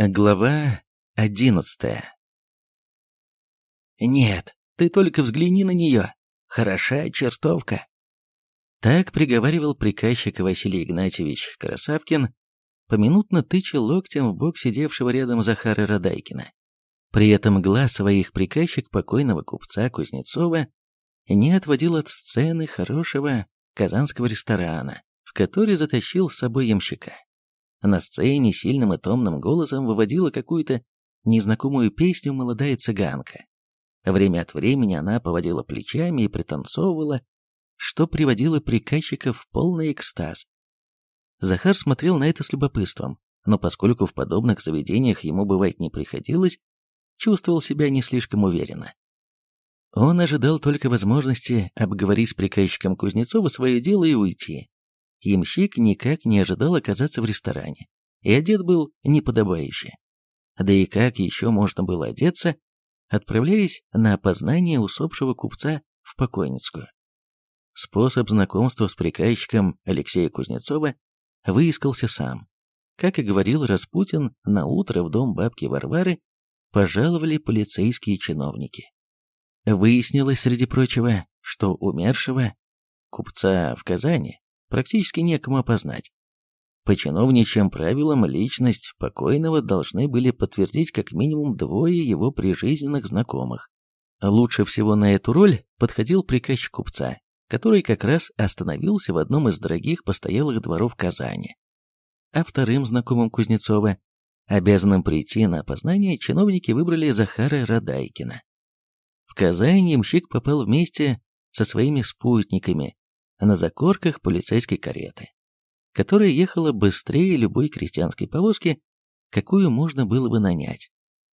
Глава одиннадцатая «Нет, ты только взгляни на нее. Хороша чертовка». Так приговаривал приказчик Василий Игнатьевич Красавкин, поминутно тыча локтем в бок сидевшего рядом Захара Радайкина. При этом глаз своих приказчик покойного купца Кузнецова не отводил от сцены хорошего казанского ресторана, в который затащил с собой ямщика. На сцене сильным и томным голосом выводила какую-то незнакомую песню молодая цыганка. Время от времени она поводила плечами и пританцовывала, что приводило приказчика в полный экстаз. Захар смотрел на это с любопытством, но поскольку в подобных заведениях ему бывать не приходилось, чувствовал себя не слишком уверенно. Он ожидал только возможности обговорить с приказчиком Кузнецова свое дело и уйти. Ямщик никак не ожидал оказаться в ресторане, и одет был неподобающе. Да и как еще можно было одеться, отправляясь на опознание усопшего купца в покойницкую. Способ знакомства с приказчиком Алексея Кузнецова выискался сам. Как и говорил Распутин, на утро в дом бабки Варвары пожаловали полицейские чиновники. Выяснилось, среди прочего, что умершего купца в Казани практически некому опознать. По чиновничьим правилам личность покойного должны были подтвердить как минимум двое его прижизненных знакомых. Лучше всего на эту роль подходил приказчик купца, который как раз остановился в одном из дорогих постоялых дворов Казани. А вторым знакомым Кузнецова, обязанным прийти на опознание, чиновники выбрали Захара Радайкина. В Казань ямщик попал вместе со своими спутниками на закорках полицейской кареты, которая ехала быстрее любой крестьянской повозки, какую можно было бы нанять.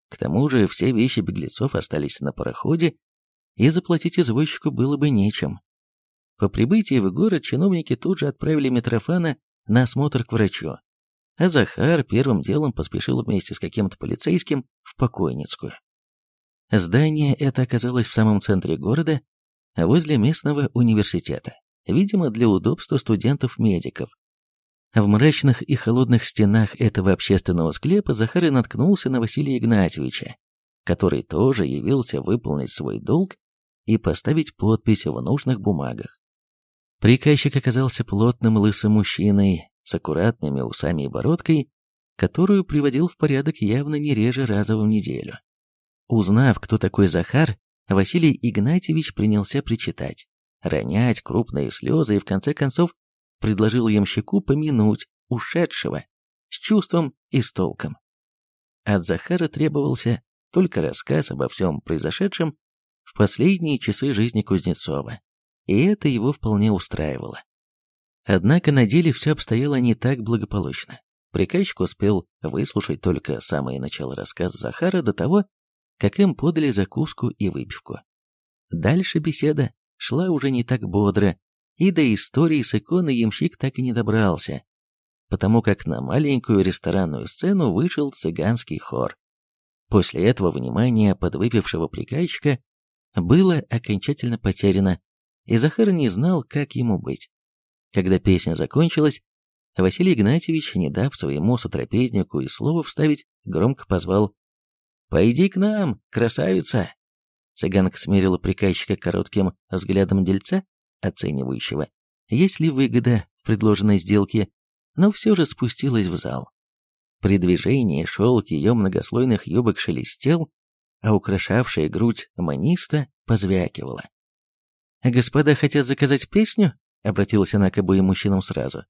К тому же все вещи беглецов остались на пароходе, и заплатить извозчику было бы нечем. По прибытии в город чиновники тут же отправили Митрофана на осмотр к врачу, а Захар первым делом поспешил вместе с каким-то полицейским в покойницкую. Здание это оказалось в самом центре города, возле местного университета видимо, для удобства студентов-медиков. В мрачных и холодных стенах этого общественного склепа Захар наткнулся на Василия Игнатьевича, который тоже явился выполнить свой долг и поставить подпись в нужных бумагах. Приказчик оказался плотным лысым мужчиной с аккуратными усами и бородкой, которую приводил в порядок явно не реже раза в неделю. Узнав, кто такой Захар, Василий Игнатьевич принялся причитать ронять крупные слезы и в конце концов предложил ямщику помянуть ушедшего с чувством и с толком. От Захара требовался только рассказ обо всем произошедшем в последние часы жизни Кузнецова, и это его вполне устраивало. Однако на деле все обстояло не так благополучно. Приказчик успел выслушать только самое начало рассказа Захара до того, как им подали закуску и выпивку. Дальше беседа шла уже не так бодро, и до истории с иконой ямщик так и не добрался, потому как на маленькую ресторанную сцену вышел цыганский хор. После этого внимание подвыпившего приказчика было окончательно потеряно, и Захар не знал, как ему быть. Когда песня закончилась, Василий Игнатьевич, не дав своему сотрапезнику и слова вставить, громко позвал «Пойди к нам, красавица!» Цыганка смерила приказчика коротким взглядом дельца, оценивающего, есть ли выгода в предложенной сделке, но все же спустилась в зал. При движении шелк ее многослойных юбок шелестел, а украшавшая грудь маниста позвякивала. «Господа хотят заказать песню?» — обратилась она к обоим мужчинам сразу.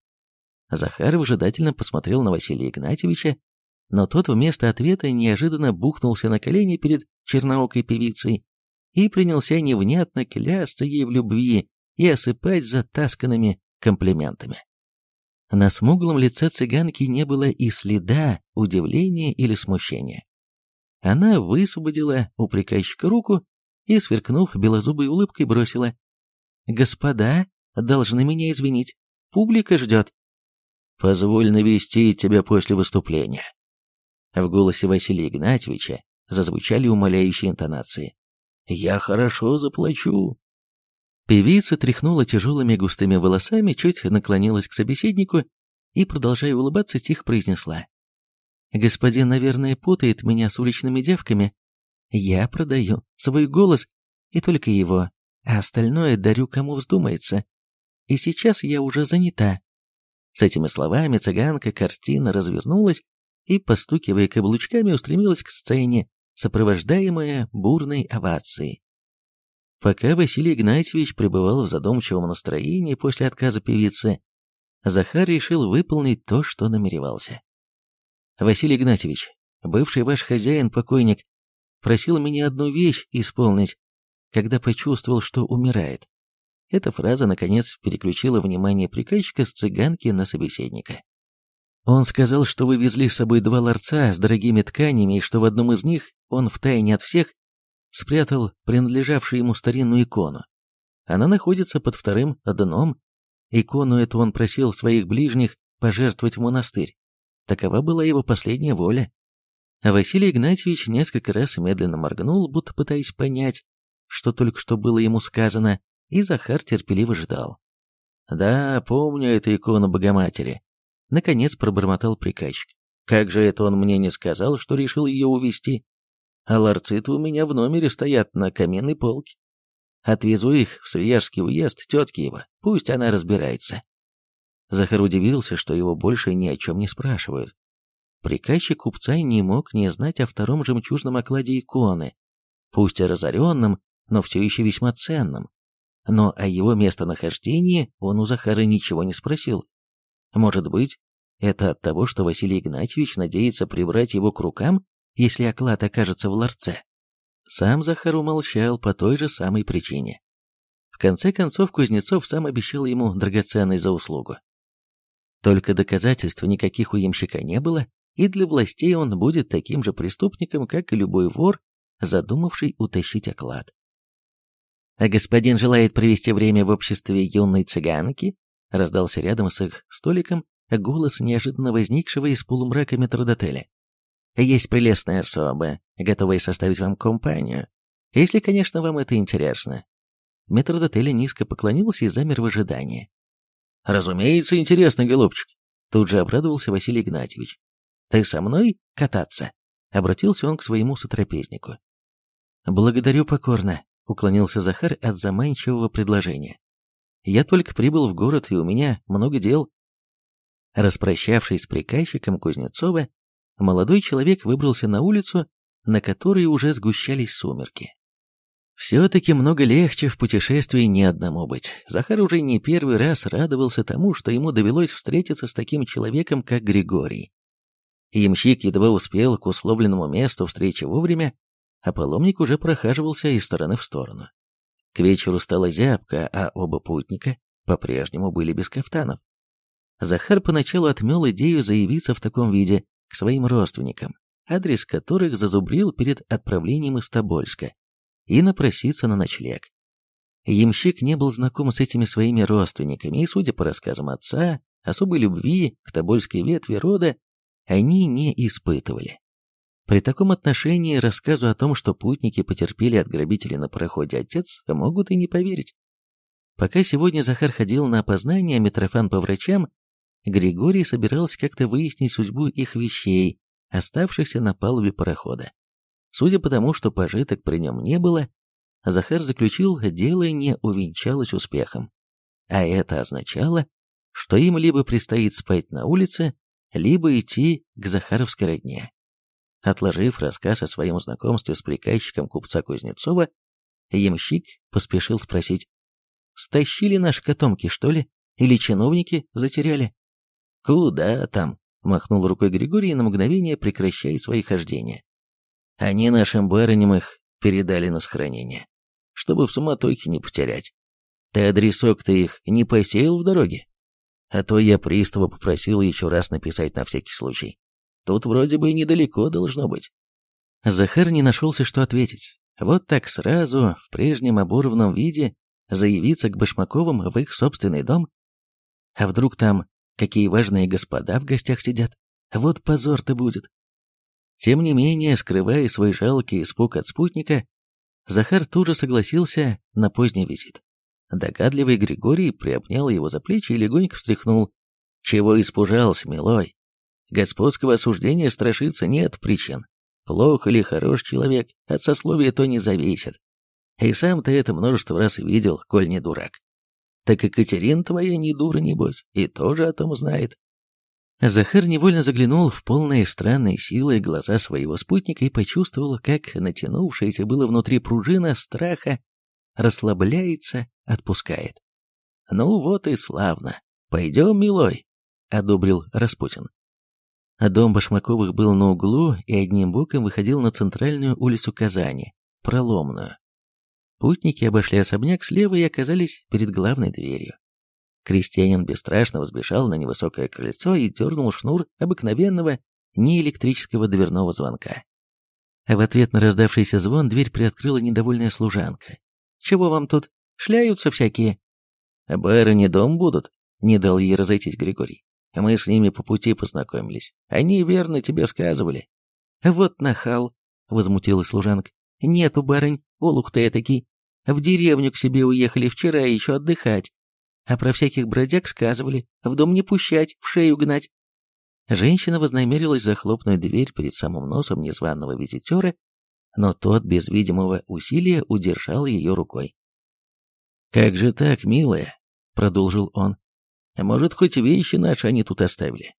Захар выжидательно посмотрел на Василия Игнатьевича, но тот вместо ответа неожиданно бухнулся на колени перед черноокой певицей и принялся невнятно клясться ей в любви и осыпать затасканными комплиментами. На смуглом лице цыганки не было и следа удивления или смущения. Она высвободила у приказчика руку и, сверкнув белозубой улыбкой, бросила «Господа, должны меня извинить, публика ждет». «Позволь навестить тебя после выступления». В голосе Василия Игнатьевича зазвучали умоляющие интонации. Я хорошо заплачу». Певица тряхнула тяжелыми густыми волосами, чуть наклонилась к собеседнику и, продолжая улыбаться, тихо произнесла. Господин, наверное, путает меня с уличными девками. Я продаю свой голос, и только его, а остальное дарю кому вздумается. И сейчас я уже занята. С этими словами цыганка картина развернулась и, постукивая каблучками, устремилась к сцене, сопровождаемая бурной овацией. Пока Василий Игнатьевич пребывал в задумчивом настроении после отказа певицы, Захар решил выполнить то, что намеревался. «Василий Игнатьевич, бывший ваш хозяин-покойник, просил меня одну вещь исполнить, когда почувствовал, что умирает. Эта фраза, наконец, переключила внимание приказчика с цыганки на собеседника. Он сказал, что вы везли с собой два ларца с дорогими тканями, и что в одном из них он втайне от всех спрятал принадлежавшую ему старинную икону. Она находится под вторым дном. Икону эту он просил своих ближних пожертвовать в монастырь. Такова была его последняя воля. А Василий Игнатьевич несколько раз медленно моргнул, будто пытаясь понять, что только что было ему сказано, и Захар терпеливо ждал. «Да, помню эту икону Богоматери», — наконец пробормотал приказчик. «Как же это он мне не сказал, что решил ее увезти? А ларцы-то у меня в номере стоят на каменной полке. Отвезу их в Свияжский уезд тетки его, пусть она разбирается». Захар удивился, что его больше ни о чем не спрашивают. Приказчик купца не мог не знать о втором жемчужном окладе иконы, пусть и разоренном, но все еще весьма ценным. Но о его местонахождении он у Захара ничего не спросил. Может быть, это от того, что Василий Игнатьевич надеется прибрать его к рукам, если оклад окажется в ларце? Сам Захар умолчал по той же самой причине. В конце концов, Кузнецов сам обещал ему драгоценный за услугу. Только доказательств никаких у ямщика не было, и для властей он будет таким же преступником, как и любой вор, задумавший утащить оклад а господин желает провести время в обществе юной цыганки, раздался рядом с их столиком голос неожиданно возникшего из полумрака метродотеля. Есть прелестная особа, готовая составить вам компанию, если, конечно, вам это интересно. Метродотеля низко поклонился и замер в ожидании. «Разумеется, интересно, голубчик», — тут же обрадовался Василий Игнатьевич. «Ты со мной кататься?» — обратился он к своему сотрапезнику. «Благодарю покорно», — уклонился Захар от заманчивого предложения. «Я только прибыл в город, и у меня много дел». Распрощавшись с приказчиком Кузнецова, молодой человек выбрался на улицу, на которой уже сгущались сумерки. Все-таки много легче в путешествии не одному быть. Захар уже не первый раз радовался тому, что ему довелось встретиться с таким человеком, как Григорий. Ямщик едва успел к условленному месту встречи вовремя, а паломник уже прохаживался из стороны в сторону. К вечеру стала зябко, а оба путника по-прежнему были без кафтанов. Захар поначалу отмел идею заявиться в таком виде к своим родственникам, адрес которых зазубрил перед отправлением из Тобольска, и напроситься на ночлег. Ямщик не был знаком с этими своими родственниками, и, судя по рассказам отца, особой любви к тобольской ветви рода они не испытывали. При таком отношении рассказу о том, что путники потерпели от грабителей на пароходе отец, могут и не поверить. Пока сегодня Захар ходил на опознание, а Митрофан по врачам, Григорий собирался как-то выяснить судьбу их вещей, оставшихся на палубе парохода. Судя по тому, что пожиток при нем не было, Захар заключил, дело не увенчалось успехом. А это означало, что им либо предстоит спать на улице, либо идти к Захаровской родне. Отложив рассказ о своем знакомстве с приказчиком купца Кузнецова, ямщик поспешил спросить, «Стащили наши котомки, что ли? Или чиновники затеряли?» «Куда там?» — махнул рукой Григорий на мгновение прекращая свои хождения. «Они нашим барыням их передали на сохранение, чтобы в суматохе не потерять. Ты адресок-то их не посеял в дороге? А то я пристава попросил еще раз написать на всякий случай. Тут вроде бы недалеко должно быть. Захар не нашелся, что ответить. Вот так сразу, в прежнем оборванном виде, заявиться к Башмаковым в их собственный дом? А вдруг там какие важные господа в гостях сидят? Вот позор-то будет. Тем не менее, скрывая свой жалкий испуг от спутника, Захар тут же согласился на поздний визит. Догадливый Григорий приобнял его за плечи и легонько встряхнул. «Чего испужался, милой? Господского осуждения страшиться нет причин. Плох или хорош человек, от сословия то не зависит. И сам ты это множество раз видел, коль не дурак. Так и Катерина твоя не дура, небось, и тоже о том знает. Захар невольно заглянул в полные странной силы глаза своего спутника и почувствовал, как натянувшаяся было внутри пружина страха расслабляется, отпускает. «Ну вот и славно. Пойдем, милой», — одобрил Распутин. Дом Башмаковых был на углу и одним боком выходил на центральную улицу Казани, проломную. Путники обошли особняк слева и оказались перед главной дверью. Крестьянин бесстрашно взбежал на невысокое крыльцо и дернул шнур обыкновенного неэлектрического дверного звонка. А в ответ на раздавшийся звон дверь приоткрыла недовольная служанка. «Чего вам тут? Шляются всякие?» «Барыни дом будут», — не дал ей разойтись Григорий. «Мы с ними по пути познакомились. Они верно тебе сказывали». «Вот нахал», — возмутилась служанка. «Нету, барынь, олух ты этакий. В деревню к себе уехали вчера еще отдыхать. А про всяких бродяг сказывали, в дом не пущать, в шею гнать. Женщина вознамерилась захлопнуть дверь перед самым носом незваного визитера, но тот без видимого усилия удержал ее рукой. «Как же так, милая?» — продолжил он. «Может, хоть вещи наши они тут оставили?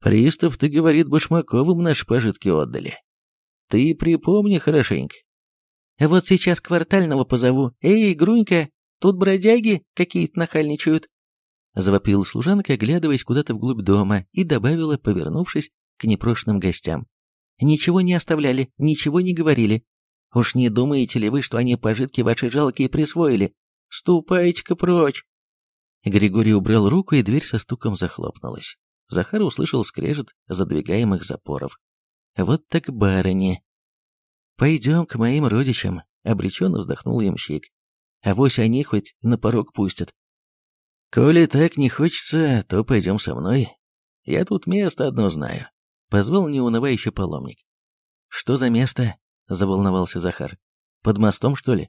Пристав, ты, говорит, Башмаковым наши пожитки отдали. Ты припомни хорошенько». «Вот сейчас квартального позову. Эй, Грунька, Тут бродяги какие-то нахальничают. Завопила служанка, оглядываясь куда-то вглубь дома, и добавила, повернувшись к непрошенным гостям. «Ничего не оставляли, ничего не говорили. Уж не думаете ли вы, что они пожитки ваши жалкие присвоили? Ступайте-ка прочь!» Григорий убрал руку, и дверь со стуком захлопнулась. Захар услышал скрежет задвигаемых запоров. «Вот так барыни!» «Пойдем к моим родичам», — обреченно вздохнул ямщик а вось они хоть на порог пустят. «Коли так не хочется, то пойдем со мной. Я тут место одно знаю», — позвал неунывающий паломник. «Что за место?» — заволновался Захар. «Под мостом, что ли?»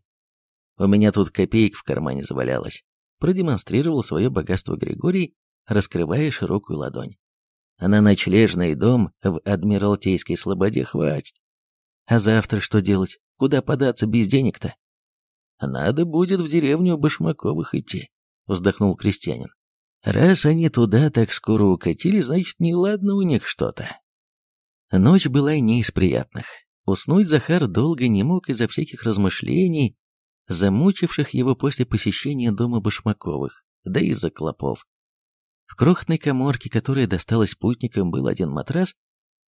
«У меня тут копеек в кармане завалялось», — продемонстрировал свое богатство Григорий, раскрывая широкую ладонь. «На ночлежный дом в Адмиралтейской слободе хватит. А завтра что делать? Куда податься без денег-то?» «Надо будет в деревню Башмаковых идти», — вздохнул крестьянин. «Раз они туда так скоро укатили, значит, неладно у них что-то». Ночь была не из приятных. Уснуть Захар долго не мог из-за всяких размышлений, замучивших его после посещения дома Башмаковых, да и из-за клопов. В крохотной коморке, которая досталась путникам, был один матрас,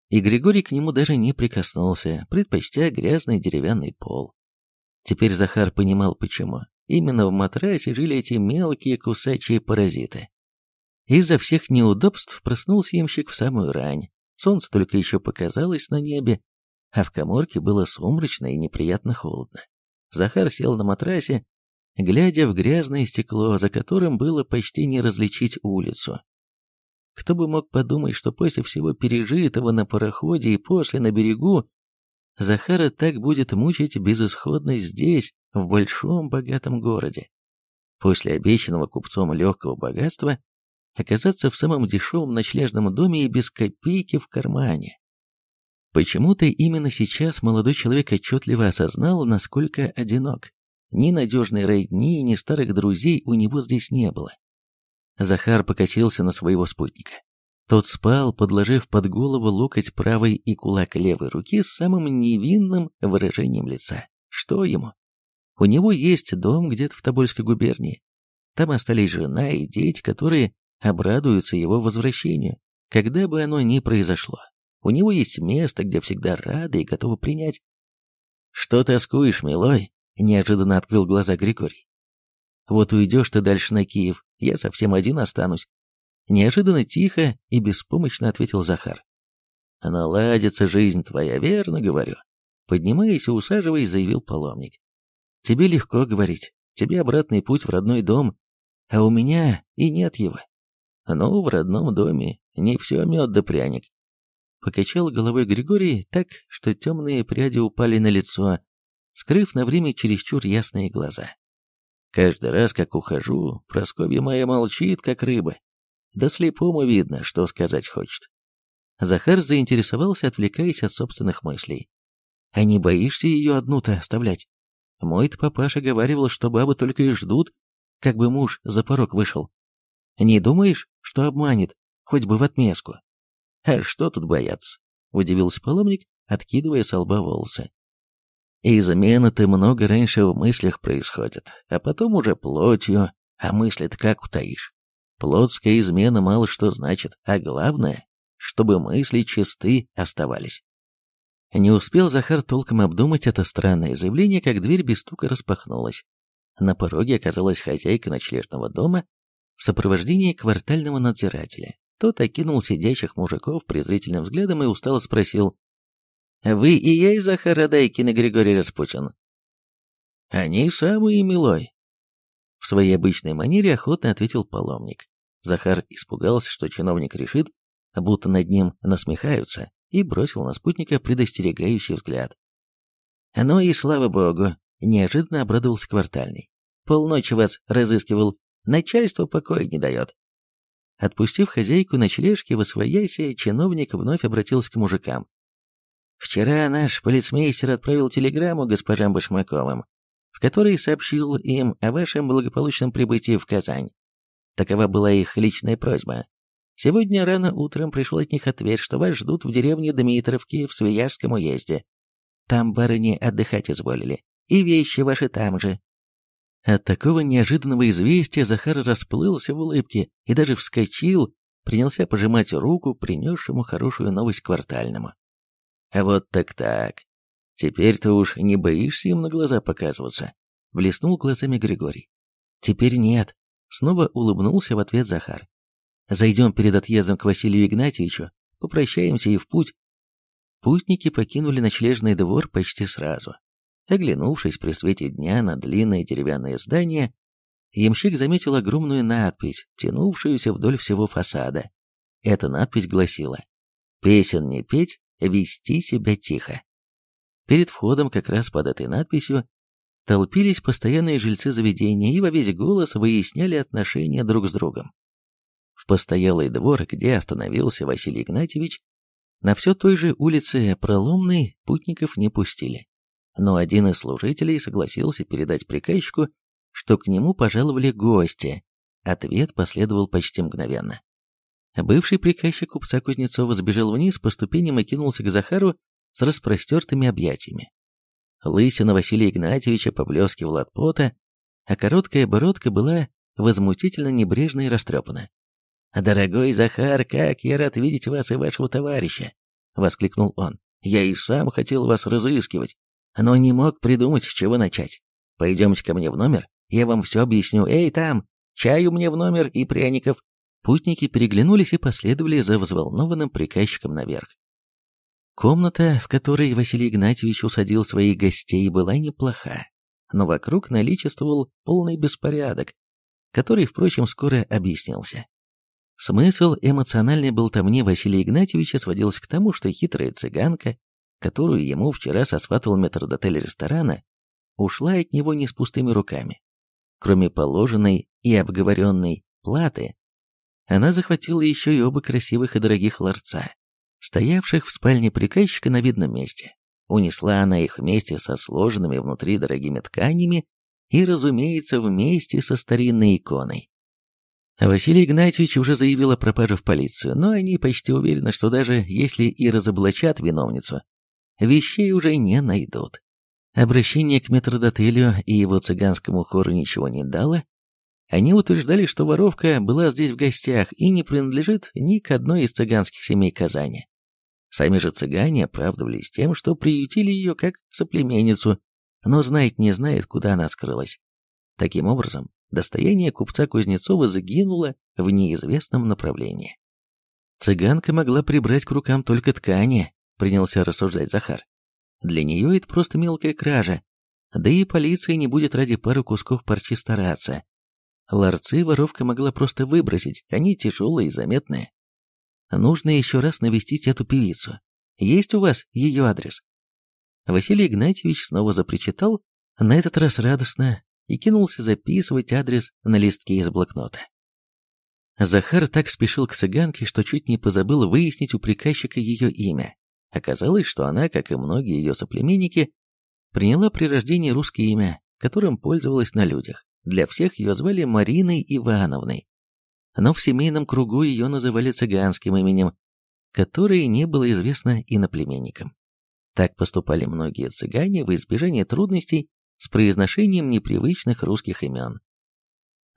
и Григорий к нему даже не прикоснулся, предпочтя грязный деревянный пол. Теперь Захар понимал, почему. Именно в матрасе жили эти мелкие кусачие паразиты. Из-за всех неудобств проснулся ямщик в самую рань. Солнце только еще показалось на небе, а в коморке было сумрачно и неприятно холодно. Захар сел на матрасе, глядя в грязное стекло, за которым было почти не различить улицу. Кто бы мог подумать, что после всего пережитого на пароходе и после на берегу Захара так будет мучить безысходность здесь, в большом богатом городе. После обещанного купцом легкого богатства оказаться в самом дешевом ночлежном доме и без копейки в кармане. Почему-то именно сейчас молодой человек отчетливо осознал, насколько одинок. Ни надежной родни, ни старых друзей у него здесь не было. Захар покатился на своего спутника. Тот спал, подложив под голову локоть правой и кулак левой руки с самым невинным выражением лица. Что ему? У него есть дом где-то в Тобольской губернии. Там остались жена и дети, которые обрадуются его возвращению, когда бы оно ни произошло. У него есть место, где всегда рады и готовы принять. «Что тоскуешь, милой?» — неожиданно открыл глаза Григорий. «Вот уйдешь ты дальше на Киев, я совсем один останусь. Неожиданно тихо и беспомощно ответил Захар. «Наладится жизнь твоя, верно говорю». Поднимаясь и усаживаясь, заявил паломник. «Тебе легко говорить, тебе обратный путь в родной дом, а у меня и нет его. Ну, в родном доме не все мед да пряник». Покачал головой Григорий так, что темные пряди упали на лицо, скрыв на время чересчур ясные глаза. Каждый раз, как ухожу, Просковья моя молчит, как рыба, да слепому видно, что сказать хочет. Захар заинтересовался, отвлекаясь от собственных мыслей. «А не боишься ее одну-то оставлять? Мой-то папаша говаривал, что бабы только и ждут, как бы муж за порог вышел. Не думаешь, что обманет, хоть бы в отместку?» «А что тут бояться?» — удивился паломник, откидывая с лба волосы. «Измены-то много раньше в мыслях происходят, а потом уже плотью, а мысли-то как утаишь. Плотская измена мало что значит, а главное, чтобы мысли чисты оставались. Не успел Захар толком обдумать это странное заявление, как дверь без стука распахнулась. На пороге оказалась хозяйка ночлежного дома в сопровождении квартального надзирателя. Тот окинул сидящих мужиков презрительным взглядом и устало спросил, «Вы и есть Захар Адайкин и Григорий Распутин?» «Они самые, милой», в своей обычной манере охотно ответил паломник. Захар испугался, что чиновник решит, будто над ним насмехаются, и бросил на спутника предостерегающий взгляд. «Ну и слава богу!» — неожиданно обрадовался квартальный. «Полночи вас разыскивал, начальство покоя не дает». Отпустив хозяйку ночлежки в освоясе, чиновник вновь обратился к мужикам. «Вчера наш полицмейстер отправил телеграмму госпожам Башмаковым в которой сообщил им о вашем благополучном прибытии в Казань. Такова была их личная просьба. Сегодня рано утром пришел от них ответ, что вас ждут в деревне Дмитровки в Свияжском уезде. Там барыни отдыхать изволили, и вещи ваши там же. От такого неожиданного известия Захар расплылся в улыбке и даже вскочил, принялся пожимать руку принесшему хорошую новость квартальному. А вот так-так. Теперь-то уж не боишься им на глаза показываться?» Блеснул глазами Григорий. «Теперь нет», — снова улыбнулся в ответ Захар. «Зайдем перед отъездом к Василию Игнатьевичу, попрощаемся и в путь». Путники покинули ночлежный двор почти сразу. Оглянувшись при свете дня на длинное деревянное здание, ямщик заметил огромную надпись, тянувшуюся вдоль всего фасада. Эта надпись гласила «Песен не петь, вести себя тихо». Перед входом, как раз под этой надписью, толпились постоянные жильцы заведения и во весь голос выясняли отношения друг с другом. В постоялый двор, где остановился Василий Игнатьевич, на все той же улице Проломной путников не пустили. Но один из служителей согласился передать приказчику, что к нему пожаловали гости. Ответ последовал почти мгновенно. Бывший приказчик купца Кузнецова сбежал вниз по ступеням и кинулся к Захару, с распростертыми объятиями. Лысина Василия Игнатьевича поблескивала от пота, а короткая бородка была возмутительно небрежно и растрепана. «Дорогой Захар, как я рад видеть вас и вашего товарища!» — воскликнул он. «Я и сам хотел вас разыскивать, но не мог придумать, с чего начать. Пойдемте ко мне в номер, я вам все объясню. Эй, там, чаю мне в номер и пряников!» Путники переглянулись и последовали за взволнованным приказчиком наверх. Комната, в которой Василий Игнатьевич усадил своих гостей, была неплоха, но вокруг наличествовал полный беспорядок, который, впрочем, скоро объяснился. Смысл эмоциональной болтовни Василия Игнатьевича сводился к тому, что хитрая цыганка, которую ему вчера сосватал метрдотель ресторана, ушла от него не с пустыми руками. Кроме положенной и обговоренной платы, она захватила еще и оба красивых и дорогих ларца, стоявших в спальне приказчика на видном месте. Унесла она их вместе со сложенными внутри дорогими тканями и, разумеется, вместе со старинной иконой. Василий Игнатьевич уже заявил о пропаже в полицию, но они почти уверены, что даже если и разоблачат виновницу, вещей уже не найдут. Обращение к метрдотелю и его цыганскому хору ничего не дало. Они утверждали, что воровка была здесь в гостях и не принадлежит ни к одной из цыганских семей Казани. Сами же цыгане оправдывались тем, что приютили ее как соплеменницу, но знает не знает, куда она скрылась. Таким образом, достояние купца Кузнецова загинуло в неизвестном направлении. Цыганка могла прибрать к рукам только ткани, принялся рассуждать Захар. Для нее это просто мелкая кража, да и полиция не будет ради пары кусков парчи стараться. Ларцы воровка могла просто выбросить, они тяжелые и заметные. Нужно еще раз навестить эту певицу. Есть у вас ее адрес?» Василий Игнатьевич снова запричитал, на этот раз радостно, и кинулся записывать адрес на листке из блокнота. Захар так спешил к цыганке, что чуть не позабыл выяснить у приказчика ее имя. Оказалось, что она, как и многие ее соплеменники, приняла при рождении русское имя, которым пользовалась на людях. Для всех ее звали Мариной Ивановной. Но в семейном кругу ее называли цыганским именем, которое не было известно иноплеменникам. Так поступали многие цыгане в избежание трудностей с произношением непривычных русских имен.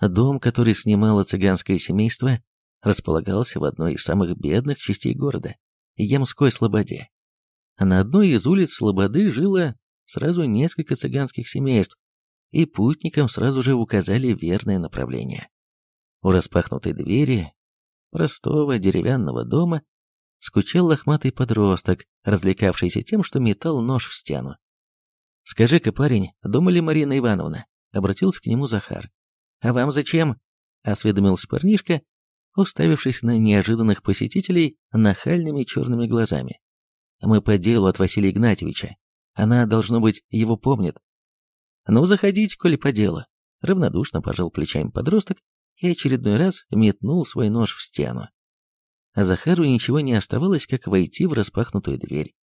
Дом, который снимало цыганское семейство, располагался в одной из самых бедных частей города – Емской Слободе. На одной из улиц Слободы жило сразу несколько цыганских семейств, и путникам сразу же указали верное направление. У распахнутой двери простого деревянного дома скучал лохматый подросток, развлекавшийся тем, что метал нож в стену. «Скажи-ка, парень, дома ли Марина Ивановна?» — обратился к нему Захар. «А вам зачем?» — осведомился парнишка, уставившись на неожиданных посетителей нахальными черными глазами. «Мы по делу от Василия Игнатьевича. Она, должно быть, его помнит». «Ну, заходите, коли по делу», — равнодушно пожал плечами подросток и очередной раз метнул свой нож в стену. А Захару ничего не оставалось, как войти в распахнутую дверь.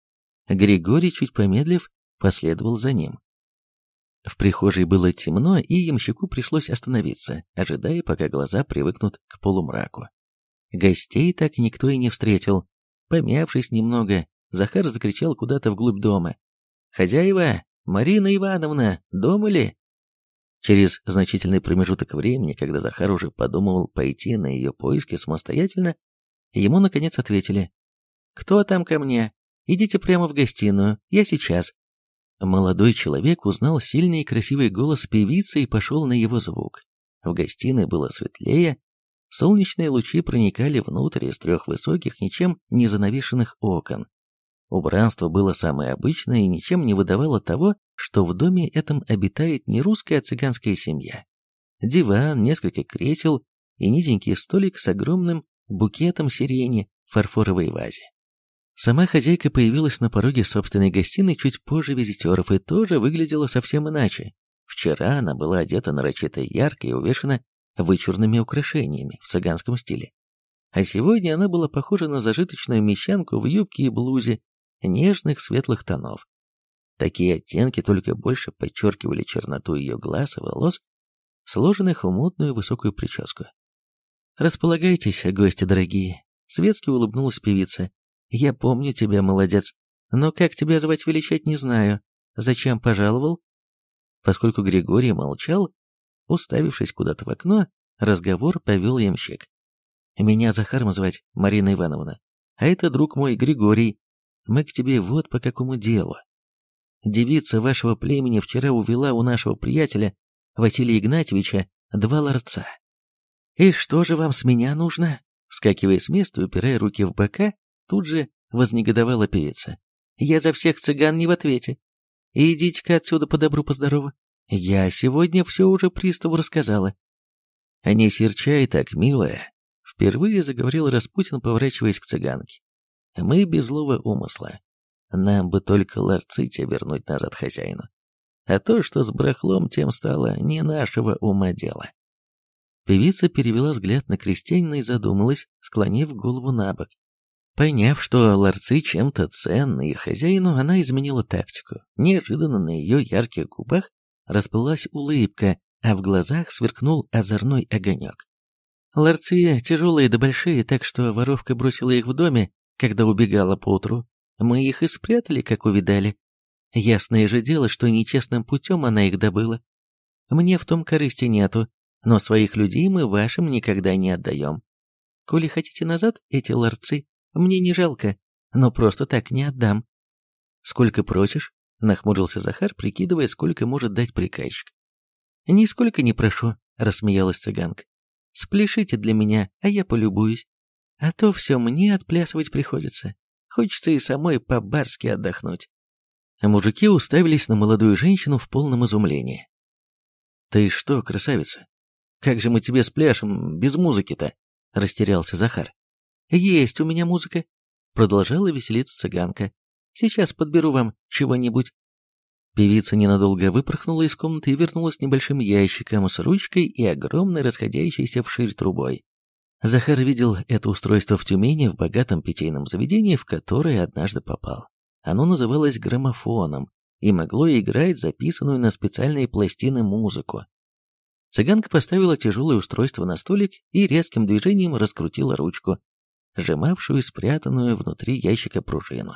Григорий, чуть помедлив, последовал за ним. В прихожей было темно, и ямщику пришлось остановиться, ожидая, пока глаза привыкнут к полумраку. Гостей так никто и не встретил. Помявшись немного, Захар закричал куда-то вглубь дома. «Хозяева! Марина Ивановна! Дома ли?» Через значительный промежуток времени, когда Захар уже подумывал пойти на ее поиски самостоятельно, ему наконец ответили. «Кто там ко мне? Идите прямо в гостиную, я сейчас». Молодой человек узнал сильный и красивый голос певицы и пошел на его звук. В гостиной было светлее, солнечные лучи проникали внутрь из трех высоких, ничем не занавешенных окон. Убранство было самое обычное и ничем не выдавало того, что в доме этом обитает не русская, а цыганская семья. Диван, несколько кресел и низенький столик с огромным букетом сирени в фарфоровой вазе. Сама хозяйка появилась на пороге собственной гостиной чуть позже визитеров и тоже выглядела совсем иначе. Вчера она была одета нарочито ярко и увешана вычурными украшениями в цыганском стиле. А сегодня она была похожа на зажиточную мещанку в юбке и блузе нежных светлых тонов. Такие оттенки только больше подчеркивали черноту ее глаз и волос, сложенных в мутную высокую прическу. «Располагайтесь, гости дорогие», — светски улыбнулась певица. Я помню тебя, молодец, но как тебя звать величать не знаю. Зачем пожаловал?» Поскольку Григорий молчал, уставившись куда-то в окно, разговор повел ямщик. «Меня Захаром звать, Марина Ивановна, а это друг мой Григорий. Мы к тебе вот по какому делу. Девица вашего племени вчера увела у нашего приятеля Василия Игнатьевича два ларца. И что же вам с меня нужно?» Вскакивая с места упирая руки в бока, Тут же вознегодовала певица. «Я за всех цыган не в ответе. Идите-ка отсюда по добру, по здорову. Я сегодня все уже приставу рассказала». «А не серчай так, милая», — впервые заговорил Распутин, поворачиваясь к цыганке. «Мы без злого умысла. Нам бы только ларцы тебе вернуть назад хозяину. А то, что с брахлом тем стало, не нашего ума дело». Певица перевела взгляд на крестьянина и задумалась, склонив голову на бок. Поняв, что ларцы чем-то ценны и хозяину, она изменила тактику. Неожиданно на ее ярких губах расплылась улыбка, а в глазах сверкнул озорной огонек. Ларцы тяжелые да большие, так что воровка бросила их в доме, когда убегала поутру. Мы их и спрятали, как увидали. Ясное же дело, что нечестным путем она их добыла. Мне в том корысти нету, но своих людей мы вашим никогда не отдаем. Коли хотите назад эти ларцы, мне не жалко, но просто так не отдам. Сколько просишь? Нахмурился Захар, прикидывая, сколько может дать приказчик. Нисколько не прошу, рассмеялась цыганка. Спляшите для меня, а я полюбуюсь. А то все мне отплясывать приходится. Хочется и самой по-барски отдохнуть. Мужики уставились на молодую женщину в полном изумлении. «Ты что, красавица? Как же мы тебе спляшем без музыки-то?» — растерялся Захар. «Есть у меня музыка», — продолжала веселиться цыганка. «Сейчас подберу вам чего-нибудь». Певица ненадолго выпорхнула из комнаты и вернулась с небольшим ящиком с ручкой и огромной расходящейся вширь трубой. Захар видел это устройство в Тюмени в богатом питейном заведении, в которое однажды попал. Оно называлось граммофоном и могло играть записанную на специальные пластины музыку. Цыганка поставила тяжелое устройство на столик и резким движением раскрутила ручку, сжимавшую спрятанную внутри ящика пружину.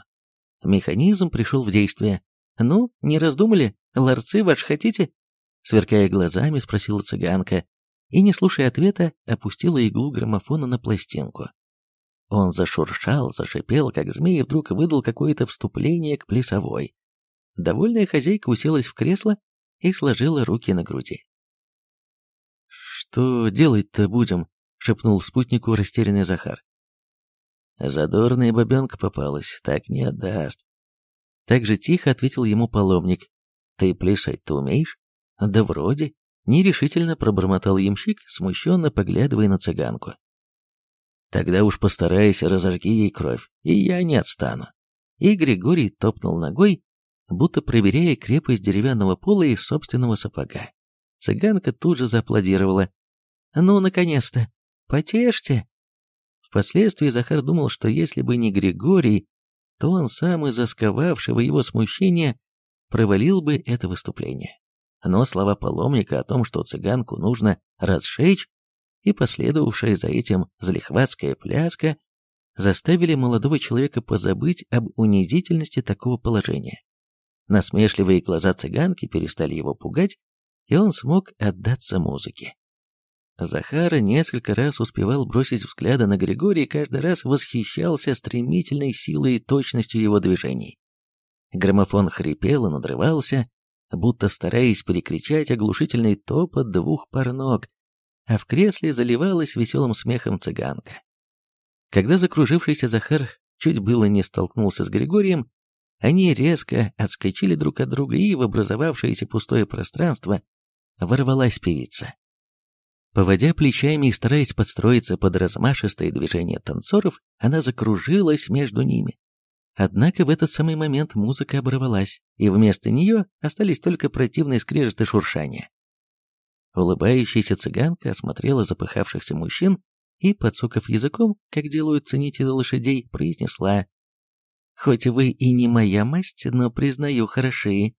Механизм пришел в действие. «Ну, не раздумали? Ларцы ваш хотите?» Сверкая глазами, спросила цыганка, и, не слушая ответа, опустила иглу граммофона на пластинку. Он зашуршал, зашипел, как змей, и вдруг выдал какое-то вступление к плясовой. Довольная хозяйка уселась в кресло и сложила руки на груди. «Что делать-то будем?» — шепнул спутнику растерянный Захар. «Задорная бабенка попалась, так не отдаст». Так же тихо ответил ему паломник. «Ты плясать-то умеешь?» «Да вроде», — нерешительно пробормотал ямщик, смущенно поглядывая на цыганку. «Тогда уж постарайся, разожги ей кровь, и я не отстану». И Григорий топнул ногой, будто проверяя крепость деревянного пола из собственного сапога. Цыганка тут же зааплодировала. «Ну, наконец-то! Потешьте!» Впоследствии Захар думал, что если бы не Григорий, то он сам из-за его смущения провалил бы это выступление. Но слова паломника о том, что цыганку нужно разжечь, и последовавшая за этим залихватская пляска, заставили молодого человека позабыть об унизительности такого положения. Насмешливые глаза цыганки перестали его пугать, и он смог отдаться музыке. Захара несколько раз успевал бросить взгляды на Григория и каждый раз восхищался стремительной силой и точностью его движений. Граммофон хрипел и надрывался, будто стараясь перекричать оглушительный топот двух пар ног, а в кресле заливалась веселым смехом цыганка. Когда закружившийся Захар чуть было не столкнулся с Григорием, они резко отскочили друг от друга, и в образовавшееся пустое пространство ворвалась певица. Поводя плечами и стараясь подстроиться под размашистые движения танцоров, она закружилась между ними. Однако в этот самый момент музыка оборвалась, и вместо нее остались только противные скрежет и шуршания. Улыбающаяся цыганка осмотрела запыхавшихся мужчин и, подсоков языком, как делают ценители лошадей, произнесла «Хоть вы и не моя масть, но, признаю, хороши».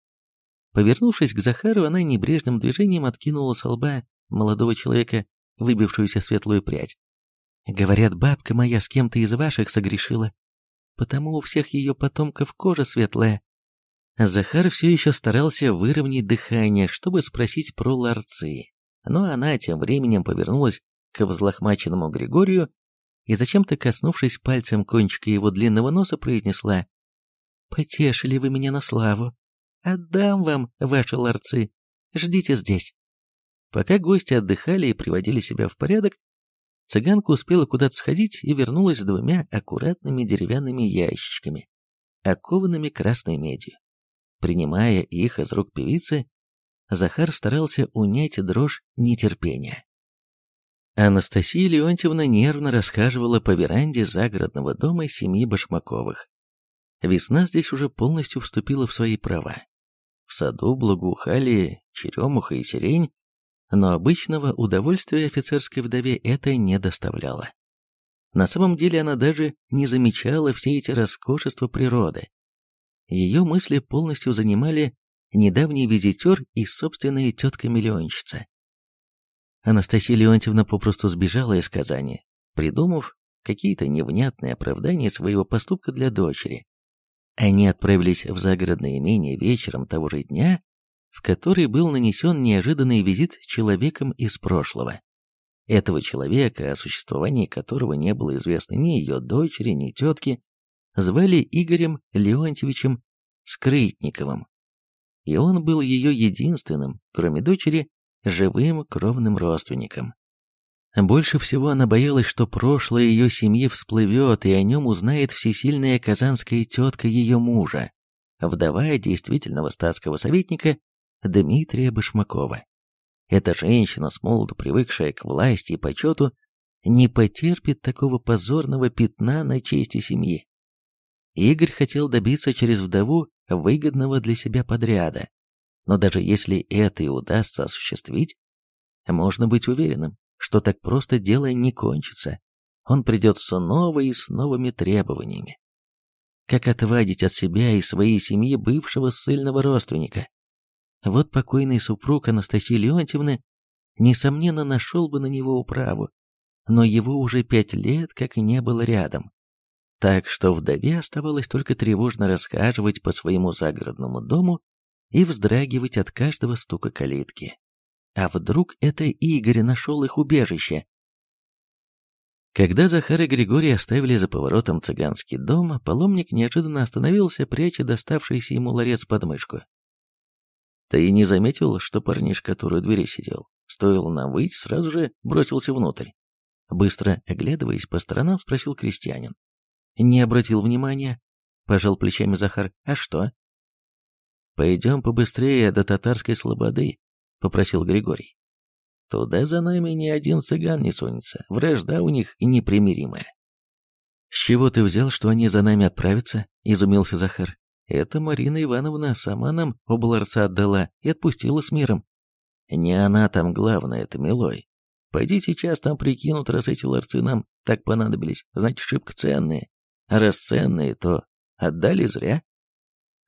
Повернувшись к Захару, она небрежным движением откинула с лба молодого человека выбившуюся светлую прядь. «Говорят, бабка моя с кем-то из ваших согрешила, потому у всех ее потомков кожа светлая». Захар все еще старался выровнять дыхание, чтобы спросить про ларцы, но она тем временем повернулась к взлохмаченному Григорию и, зачем-то коснувшись пальцем кончика его длинного носа, произнесла «Потешили вы меня на славу. Отдам вам ваши ларцы. Ждите здесь». Пока гости отдыхали и приводили себя в порядок, цыганка успела куда-то сходить и вернулась с двумя аккуратными деревянными ящичками, окованными красной медью. Принимая их из рук певицы, Захар старался унять дрожь нетерпения. Анастасия Леонтьевна нервно расхаживала по веранде загородного дома семьи Башмаковых. Весна здесь уже полностью вступила в свои права. В саду благоухали черемуха и сирень, но обычного удовольствия офицерской вдове это не доставляло. На самом деле она даже не замечала все эти роскошества природы. Ее мысли полностью занимали недавний визитер и собственная тетка-миллионщица. Анастасия Леонтьевна попросту сбежала из Казани, придумав какие-то невнятные оправдания своего поступка для дочери. Они отправились в загородное имение вечером того же дня, в который был нанесен неожиданный визит человеком из прошлого. Этого человека, о существовании которого не было известно ни ее дочери, ни тетки, звали Игорем Леонтьевичем Скрытниковым. И он был ее единственным, кроме дочери, живым кровным родственником. Больше всего она боялась, что прошлое ее семьи всплывет, и о нем узнает всесильная казанская тетка ее мужа, вдова действительного статского советника Дмитрия Башмакова. Эта женщина, с молоду привыкшая к власти и почету, не потерпит такого позорного пятна на чести семьи. Игорь хотел добиться через вдову выгодного для себя подряда, но даже если это и удастся осуществить, можно быть уверенным, что так просто дело не кончится. Он придет снова и с новыми требованиями. Как отвадить от себя и своей семьи бывшего ссыльного родственника? Вот покойный супруг Анастасии Леонтьевны, несомненно, нашел бы на него управу, но его уже пять лет как не было рядом. Так что вдове оставалось только тревожно расхаживать по своему загородному дому и вздрагивать от каждого стука калитки. А вдруг это Игорь нашел их убежище? Когда Захар и Григорий оставили за поворотом цыганский дом, паломник неожиданно остановился, пряча доставшийся ему ларец под мышку. «Ты и не заметил, что парниш, который у двери сидел, стоило нам выйти, сразу же бросился внутрь?» Быстро оглядываясь по сторонам, спросил крестьянин. «Не обратил внимания», — пожал плечами Захар. «А что?» «Пойдем побыстрее до татарской слободы», — попросил Григорий. «Туда за нами ни один цыган не сунется, вражда у них непримиримая». «С чего ты взял, что они за нами отправятся?» — изумился Захар. «Это Марина Ивановна сама нам оба отдала и отпустила с миром». «Не она там главная, это Милой. Пойди сейчас там прикинут, раз эти ларцы нам так понадобились, значит, шибко ценные. А раз ценные, то отдали зря».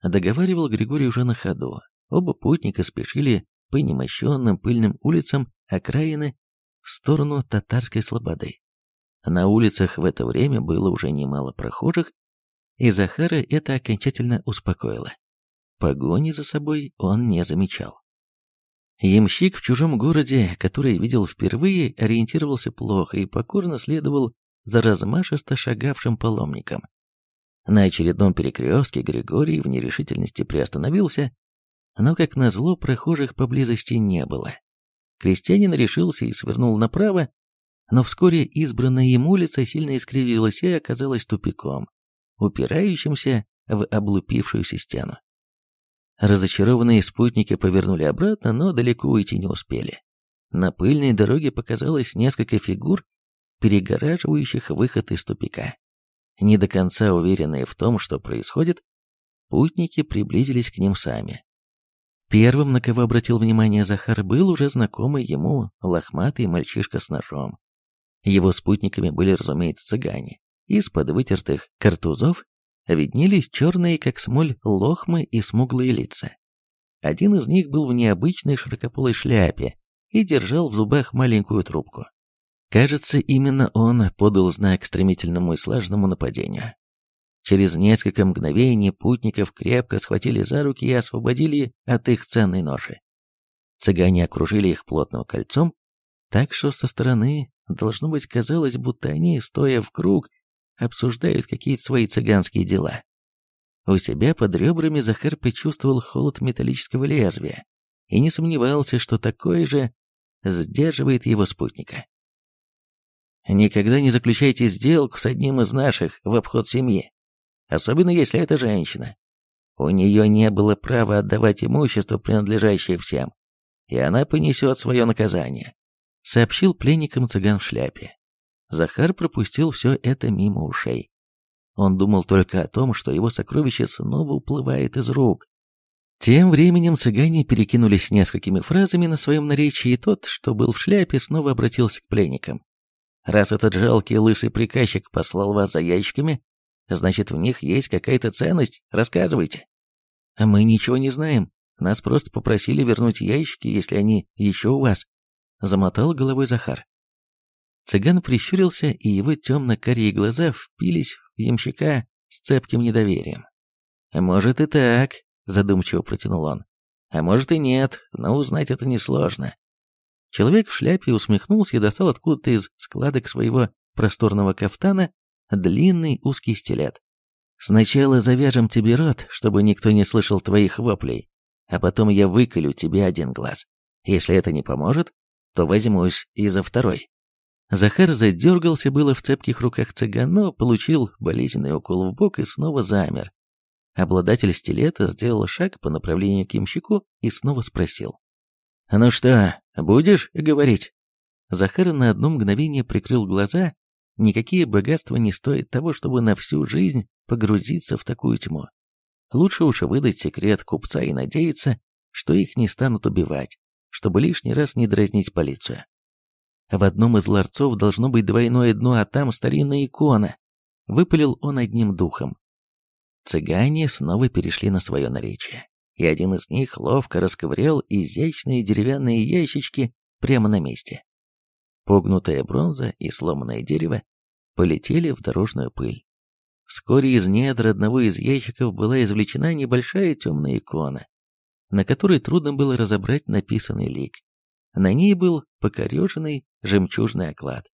Договаривал Григорий уже на ходу. Оба путника спешили по немощенным пыльным улицам окраины в сторону татарской слободы. На улицах в это время было уже немало прохожих, и Захара это окончательно успокоило. Погони за собой он не замечал. Ямщик в чужом городе, который видел впервые, ориентировался плохо и покорно следовал за размашисто шагавшим паломником. На очередном перекрестке Григорий в нерешительности приостановился, но, как назло, прохожих поблизости не было. Крестьянин решился и свернул направо, но вскоре избранная ему улица сильно искривилась и оказалась тупиком, упирающимся в облупившуюся стену. Разочарованные спутники повернули обратно, но далеко уйти не успели. На пыльной дороге показалось несколько фигур, перегораживающих выход из тупика. Не до конца уверенные в том, что происходит, путники приблизились к ним сами. Первым, на кого обратил внимание Захар, был уже знакомый ему лохматый мальчишка с ножом. Его спутниками были, разумеется, цыгане. Из-под вытертых картузов виднелись черные, как смоль, лохмы и смуглые лица. Один из них был в необычной широкополой шляпе и держал в зубах маленькую трубку. Кажется, именно он подал знак стремительному и слаженному нападению. Через несколько мгновений путников крепко схватили за руки и освободили от их ценной ноши. Цыгане окружили их плотным кольцом, так что со стороны, должно быть, казалось, будто они, стоя в круг, обсуждают какие-то свои цыганские дела. У себя под ребрами Захар почувствовал холод металлического лезвия и не сомневался, что такое же сдерживает его спутника. Никогда не заключайте сделку с одним из наших в обход семьи, особенно если это женщина. У нее не было права отдавать имущество, принадлежащее всем, и она понесет свое наказание», — сообщил пленникам цыган в шляпе. Захар пропустил все это мимо ушей. Он думал только о том, что его сокровище снова уплывает из рук. Тем временем цыгане перекинулись несколькими фразами на своем наречии, и тот, что был в шляпе, снова обратился к пленникам. Раз этот жалкий лысый приказчик послал вас за ящиками, значит, в них есть какая-то ценность, рассказывайте. А мы ничего не знаем, нас просто попросили вернуть ящики, если они еще у вас. Замотал головой Захар. Цыган прищурился, и его темно-карие глаза впились в ямщика с цепким недоверием. «Может и так», — задумчиво протянул он. «А может и нет, но узнать это несложно. Человек в шляпе усмехнулся и достал откуда-то из складок своего просторного кафтана длинный узкий стилет. «Сначала завяжем тебе рот, чтобы никто не слышал твоих воплей, а потом я выколю тебе один глаз. Если это не поможет, то возьмусь и за второй». Захар задергался было в цепких руках цыган, но получил болезненный укол в бок и снова замер. Обладатель стилета сделал шаг по направлению к ямщику и снова спросил. «Ну что, будешь говорить?» Захар на одно мгновение прикрыл глаза. Никакие богатства не стоят того, чтобы на всю жизнь погрузиться в такую тьму. Лучше уж выдать секрет купца и надеяться, что их не станут убивать, чтобы лишний раз не дразнить полицию. В одном из ларцов должно быть двойное дно, а там старинная икона. Выпалил он одним духом. Цыгане снова перешли на свое наречие, и один из них ловко расковырял изящные деревянные ящички прямо на месте. Погнутая бронза и сломанное дерево полетели в дорожную пыль. Вскоре из недр одного из ящиков была извлечена небольшая темная икона, на которой трудно было разобрать написанный лик. На ней был покореженный жемчужный оклад.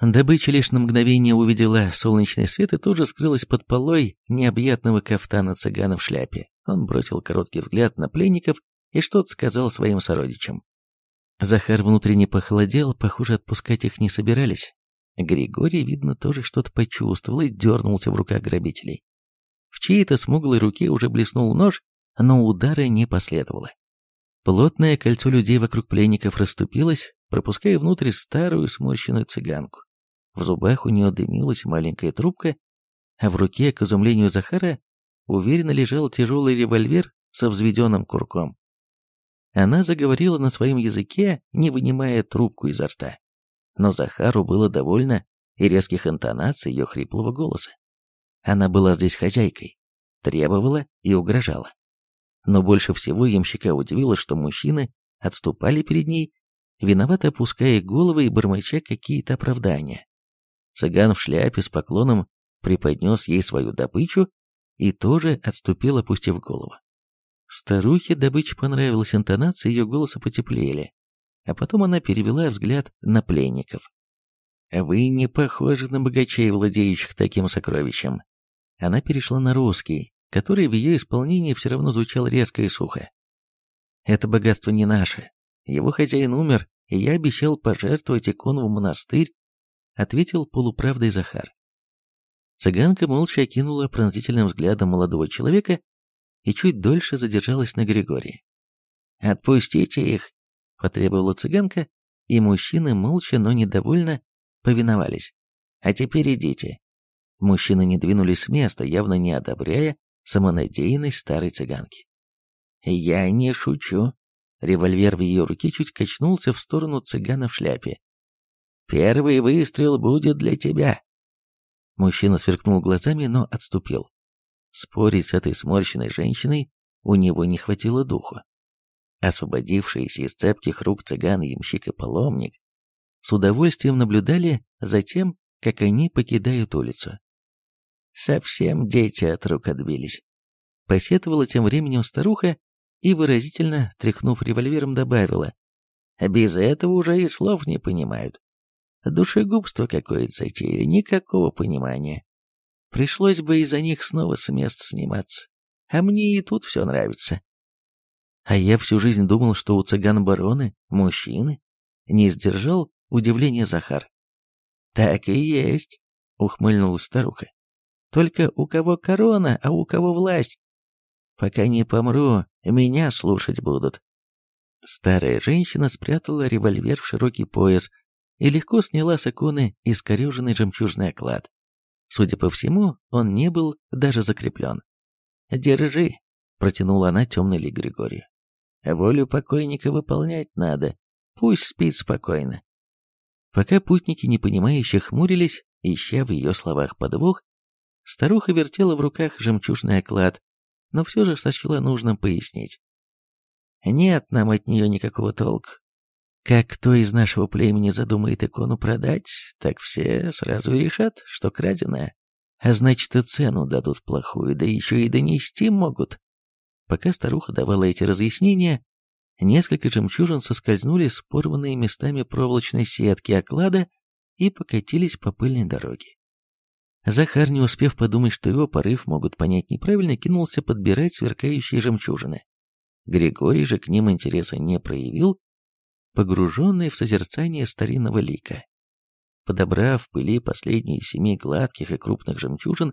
Добыча лишь на мгновение увидела солнечный свет и тут же скрылась под полой необъятного кафтана цыгана в шляпе. Он бросил короткий взгляд на пленников и что-то сказал своим сородичам. Захар внутренне похолодел, похоже, отпускать их не собирались. Григорий, видно, тоже что-то почувствовал и дернулся в руках грабителей. В чьей-то смуглой руке уже блеснул нож, но удара не последовало. Плотное кольцо людей вокруг пленников расступилось, пропуская внутрь старую сморщенную цыганку. В зубах у нее дымилась маленькая трубка, а в руке, к изумлению Захара, уверенно лежал тяжелый револьвер со взведенным курком. Она заговорила на своем языке, не вынимая трубку изо рта но Захару было довольно и резких интонаций ее хриплого голоса. Она была здесь хозяйкой, требовала и угрожала. Но больше всего ямщика удивило, что мужчины отступали перед ней, виновато опуская головы и бормоча какие-то оправдания. Цыган в шляпе с поклоном преподнес ей свою добычу и тоже отступил, опустив голову. Старухе добыча понравилась, интонации ее голоса потеплели а потом она перевела взгляд на пленников. «Вы не похожи на богачей, владеющих таким сокровищем». Она перешла на русский, который в ее исполнении все равно звучал резко и сухо. «Это богатство не наше. Его хозяин умер, и я обещал пожертвовать икону в монастырь», ответил полуправдой Захар. Цыганка молча окинула пронзительным взглядом молодого человека и чуть дольше задержалась на Григории. «Отпустите их!» потребовала цыганка, и мужчины молча, но недовольно повиновались. «А теперь идите». Мужчины не двинулись с места, явно не одобряя самонадеянность старой цыганки. «Я не шучу». Револьвер в ее руке чуть качнулся в сторону цыгана в шляпе. «Первый выстрел будет для тебя». Мужчина сверкнул глазами, но отступил. Спорить с этой сморщенной женщиной у него не хватило духу. Освободившиеся из цепких рук цыган, ямщик и паломник с удовольствием наблюдали за тем, как они покидают улицу. Совсем дети от рук отбились. Посетовала тем временем старуха и, выразительно тряхнув револьвером, добавила, «Без этого уже и слов не понимают. Душегубство какое-то затеяли, никакого понимания. Пришлось бы из-за них снова с места сниматься. А мне и тут все нравится. А я всю жизнь думал, что у цыган бароны мужчины. Не сдержал удивления Захар. Так и есть, ухмыльнулась старуха. Только у кого корона, а у кого власть. Пока не помру, меня слушать будут. Старая женщина спрятала револьвер в широкий пояс и легко сняла с иконы искореженный жемчужный оклад. Судя по всему, он не был даже закреплен. «Держи», — протянула она темный ли Григорию. Волю покойника выполнять надо, пусть спит спокойно. Пока путники непонимающе хмурились, ища в ее словах подвох, старуха вертела в руках жемчужный оклад, но все же сочла нужным пояснить. Нет нам от нее никакого толка. Как кто из нашего племени задумает икону продать, так все сразу и решат, что краденая. А значит, и цену дадут плохую, да еще и донести могут. Пока старуха давала эти разъяснения, несколько жемчужин соскользнули с порванной местами проволочной сетки оклада и покатились по пыльной дороге. Захар, не успев подумать, что его порыв могут понять неправильно, кинулся подбирать сверкающие жемчужины. Григорий же к ним интереса не проявил, погруженный в созерцание старинного лика. Подобрав в пыли последние семи гладких и крупных жемчужин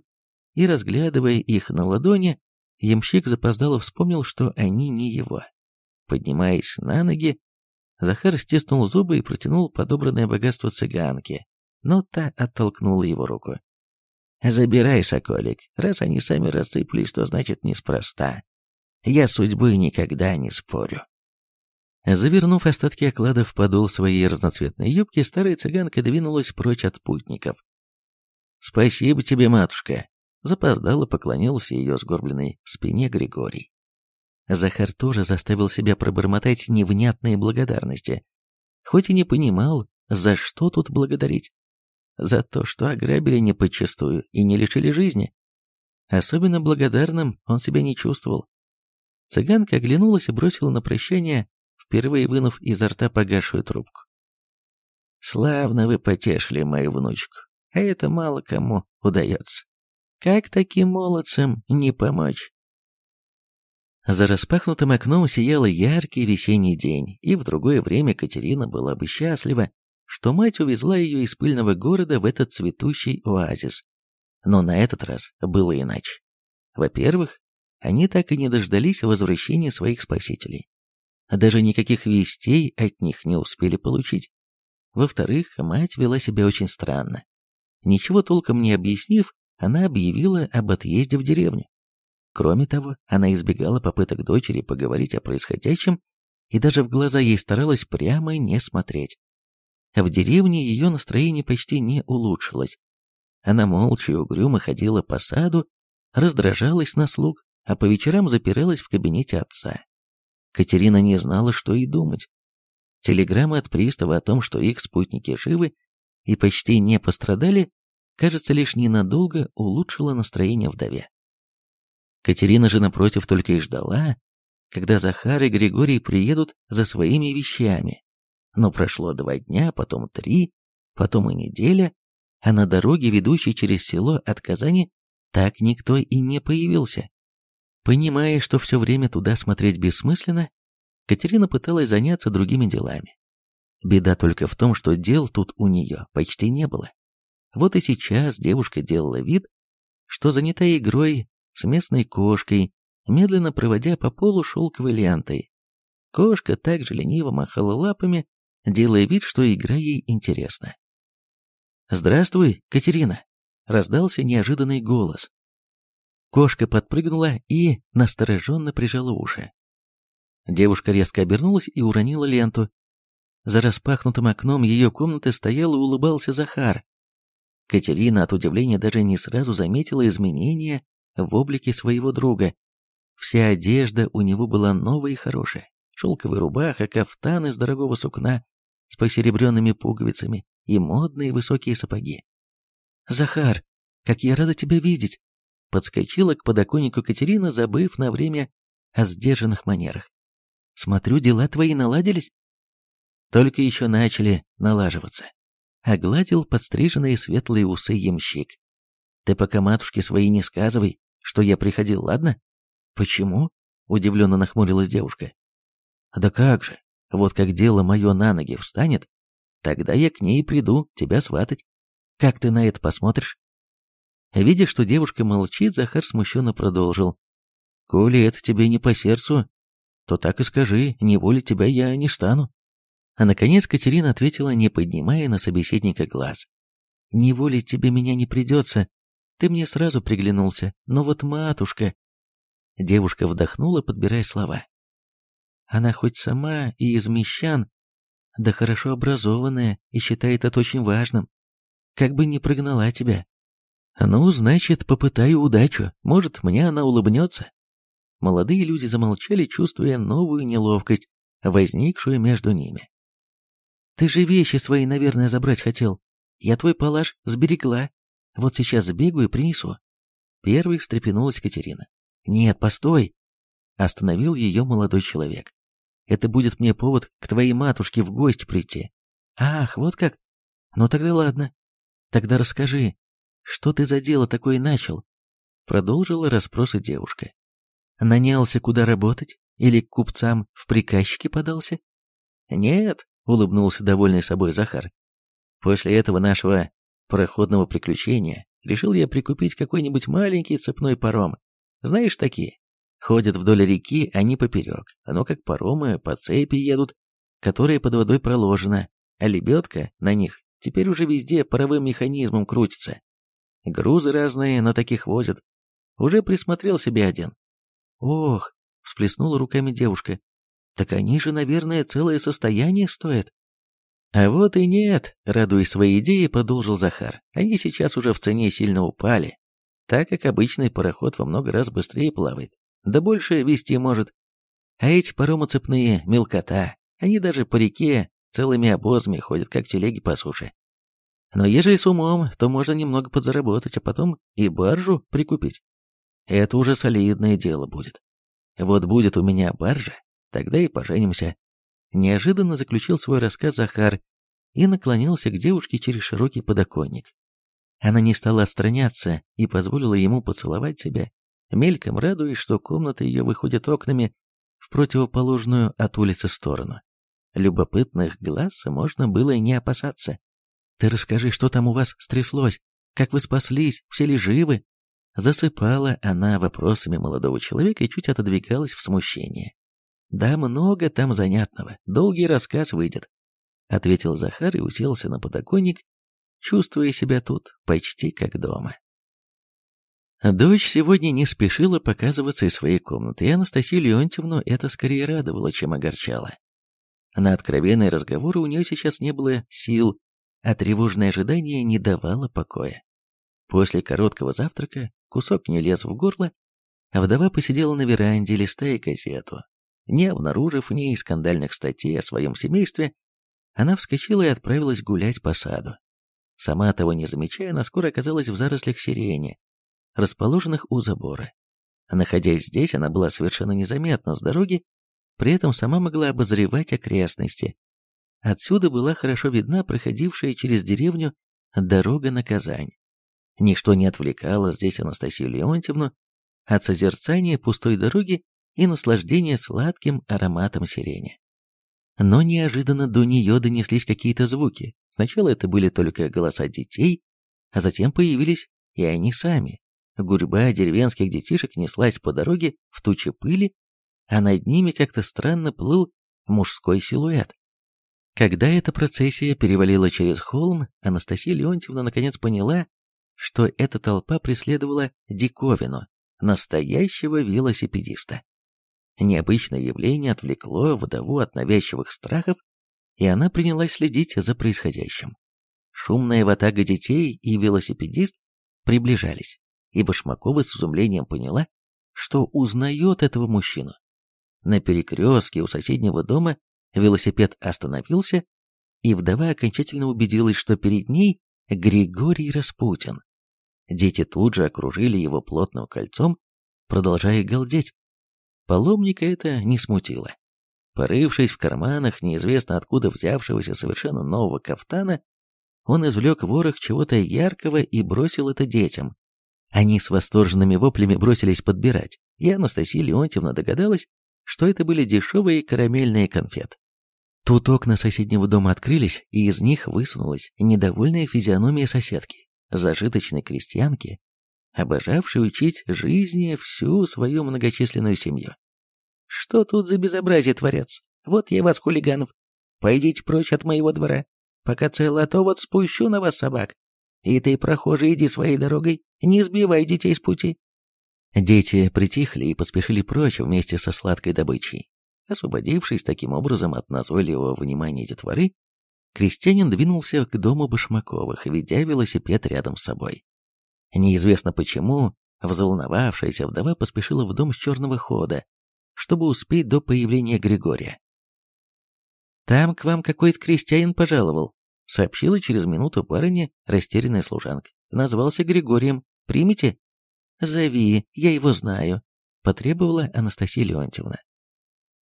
и разглядывая их на ладони, Ямщик запоздало вспомнил, что они не его. Поднимаясь на ноги, Захар стиснул зубы и протянул подобранное богатство цыганке, но та оттолкнула его руку. «Забирай, соколик, раз они сами рассыпались, то значит неспроста. Я судьбы никогда не спорю». Завернув остатки оклада в подол своей разноцветной юбки, старая цыганка двинулась прочь от путников. «Спасибо тебе, матушка!» Запоздало поклонился ее сгорбленной спине Григорий. Захар тоже заставил себя пробормотать невнятные благодарности, хоть и не понимал, за что тут благодарить. За то, что ограбили не подчистую и не лишили жизни. Особенно благодарным он себя не чувствовал. Цыганка оглянулась и бросила на прощание, впервые вынув изо рта погасшую трубку. «Славно вы потешили мою внучку, а это мало кому удается. Как таким молодцам не помочь?» За распахнутым окном сиял яркий весенний день, и в другое время Катерина была бы счастлива, что мать увезла ее из пыльного города в этот цветущий оазис. Но на этот раз было иначе. Во-первых, они так и не дождались возвращения своих спасителей. Даже никаких вестей от них не успели получить. Во-вторых, мать вела себя очень странно. Ничего толком не объяснив, она объявила об отъезде в деревню. Кроме того, она избегала попыток дочери поговорить о происходящем и даже в глаза ей старалась прямо не смотреть. В деревне ее настроение почти не улучшилось. Она молча и угрюмо ходила по саду, раздражалась на слуг, а по вечерам запиралась в кабинете отца. Катерина не знала, что и думать. Телеграмма от пристава о том, что их спутники живы и почти не пострадали, кажется, лишь ненадолго улучшила настроение вдове. Катерина же, напротив, только и ждала, когда Захар и Григорий приедут за своими вещами. Но прошло два дня, потом три, потом и неделя, а на дороге, ведущей через село от Казани, так никто и не появился. Понимая, что все время туда смотреть бессмысленно, Катерина пыталась заняться другими делами. Беда только в том, что дел тут у нее почти не было. Вот и сейчас девушка делала вид, что занята игрой с местной кошкой, медленно проводя по полу шелковой лентой. Кошка также лениво махала лапами, делая вид, что игра ей интересна. «Здравствуй, Катерина!» — раздался неожиданный голос. Кошка подпрыгнула и настороженно прижала уши. Девушка резко обернулась и уронила ленту. За распахнутым окном ее комнаты стоял и улыбался Захар. Катерина от удивления даже не сразу заметила изменения в облике своего друга. Вся одежда у него была новая и хорошая. Шелковая рубаха, кафтан из дорогого сукна с посеребренными пуговицами и модные высокие сапоги. «Захар, как я рада тебя видеть!» Подскочила к подоконнику Катерина, забыв на время о сдержанных манерах. «Смотрю, дела твои наладились?» Только еще начали налаживаться. Огладил подстриженные светлые усы ямщик. «Ты пока матушке своей не сказывай, что я приходил, ладно? Почему? Удивленно нахмурилась девушка. Да как же, вот как дело мое на ноги встанет, тогда я к ней приду тебя сватать. Как ты на это посмотришь? Видя, что девушка молчит, Захар смущенно продолжил. «Коли это тебе не по сердцу, то так и скажи, не волить тебя я не стану». А наконец Катерина ответила, не поднимая на собеседника глаз. «Не волить тебе меня не придется, ты мне сразу приглянулся, но вот матушка...» Девушка вдохнула, подбирая слова. «Она хоть сама и из мещан, да хорошо образованная и считает это очень важным. Как бы не прогнала тебя. Ну, значит, попытаю удачу, может, мне она улыбнется». Молодые люди замолчали, чувствуя новую неловкость, возникшую между ними. «Ты же вещи свои, наверное, забрать хотел. Я твой палаш сберегла. Вот сейчас сбегу и принесу. Первой встрепенулась Катерина. Нет, постой. Остановил ее молодой человек. Это будет мне повод к твоей матушке в гости прийти. Ах, вот как? Ну тогда ладно. Тогда расскажи, что ты за дело такое начал? Продолжила расспросы девушка. Нанялся куда работать? Или к купцам в приказчики подался? Нет, улыбнулся довольный собой Захар. После этого нашего проходного приключения решил я прикупить какой-нибудь маленький цепной паром. Знаешь, такие. Ходят вдоль реки, а поперек, но как паромы по цепи едут, которые под водой проложена, а лебедка на них теперь уже везде паровым механизмом крутится. Грузы разные на таких возят. Уже присмотрел себе один. Ох, всплеснула руками девушка. Так они же, наверное, целое состояние стоят. А вот и нет, радуясь своей идее, продолжил Захар. Они сейчас уже в цене сильно упали, так как обычный пароход во много раз быстрее плавает, да больше вести может. А эти паромоцепные мелкота, они даже по реке целыми обозами ходят, как телеги по суше. Но ежели с умом, то можно немного подзаработать, а потом и баржу прикупить. Это уже солидное дело будет. Вот будет у меня баржа, тогда и поженимся. Неожиданно заключил свой рассказ Захар и наклонился к девушке через широкий подоконник. Она не стала отстраняться и позволила ему поцеловать себя, мельком радуясь, что комната ее выходит окнами в противоположную от улицы сторону. Любопытных глаз можно было не опасаться. «Ты расскажи, что там у вас стряслось? Как вы спаслись? Все ли живы?» Засыпала она вопросами молодого человека и чуть отодвигалась в смущении. «Да много там занятного, долгий рассказ выйдет», — ответил Захар и уселся на подоконник, чувствуя себя тут почти как дома. Дочь сегодня не спешила показываться из своей комнаты, и Анастасию Леонтьевну это скорее радовало, чем огорчало. На откровенные разговоры у нее сейчас не было сил, а тревожное ожидание не давало покоя. После короткого завтрака кусок не лез в горло, а вдова посидела на веранде, листая газету. Не обнаружив в ней скандальных статей о своем семействе, она вскочила и отправилась гулять по саду. Сама того не замечая, она скоро оказалась в зарослях сирени, расположенных у забора. Находясь здесь, она была совершенно незаметна с дороги, при этом сама могла обозревать окрестности. Отсюда была хорошо видна проходившая через деревню дорога на Казань. Ничто не отвлекало здесь Анастасию Леонтьевну от созерцания пустой дороги и наслаждения сладким ароматом сирени. Но неожиданно до нее донеслись какие-то звуки. Сначала это были только голоса детей, а затем появились и они сами. Гурьба деревенских детишек неслась по дороге в туче пыли, а над ними как-то странно плыл мужской силуэт. Когда эта процессия перевалила через холм, Анастасия Леонтьевна наконец поняла, что эта толпа преследовала диковину, настоящего велосипедиста. Необычное явление отвлекло вдову от навязчивых страхов, и она принялась следить за происходящим. Шумная ватага детей и велосипедист приближались, и Башмакова с изумлением поняла, что узнает этого мужчину. На перекрестке у соседнего дома велосипед остановился, и вдова окончательно убедилась, что перед ней Григорий Распутин. Дети тут же окружили его плотным кольцом, продолжая галдеть. Паломника это не смутило. Порывшись в карманах неизвестно откуда взявшегося совершенно нового кафтана, он извлек ворох чего-то яркого и бросил это детям. Они с восторженными воплями бросились подбирать, и Анастасия Леонтьевна догадалась, что это были дешевые карамельные конфеты. Тут окна соседнего дома открылись, и из них высунулась недовольная физиономия соседки зажиточной крестьянки, обожавшей учить жизни всю свою многочисленную семью. «Что тут за безобразие творятся? Вот я вас, хулиганов, пойдите прочь от моего двора, пока цело, а то вот спущу на вас собак. И ты, прохожий, иди своей дорогой, не сбивай детей с пути». Дети притихли и поспешили прочь вместе со сладкой добычей. Освободившись таким образом от назойливого внимания детворы, крестьянин двинулся к дому Башмаковых, ведя велосипед рядом с собой. Неизвестно почему, взволновавшаяся вдова поспешила в дом с черного хода, чтобы успеть до появления Григория. «Там к вам какой-то крестьянин пожаловал», — сообщила через минуту барыня, растерянная служанка. «Назвался Григорием. Примите?» «Зови, я его знаю», — потребовала Анастасия Леонтьевна.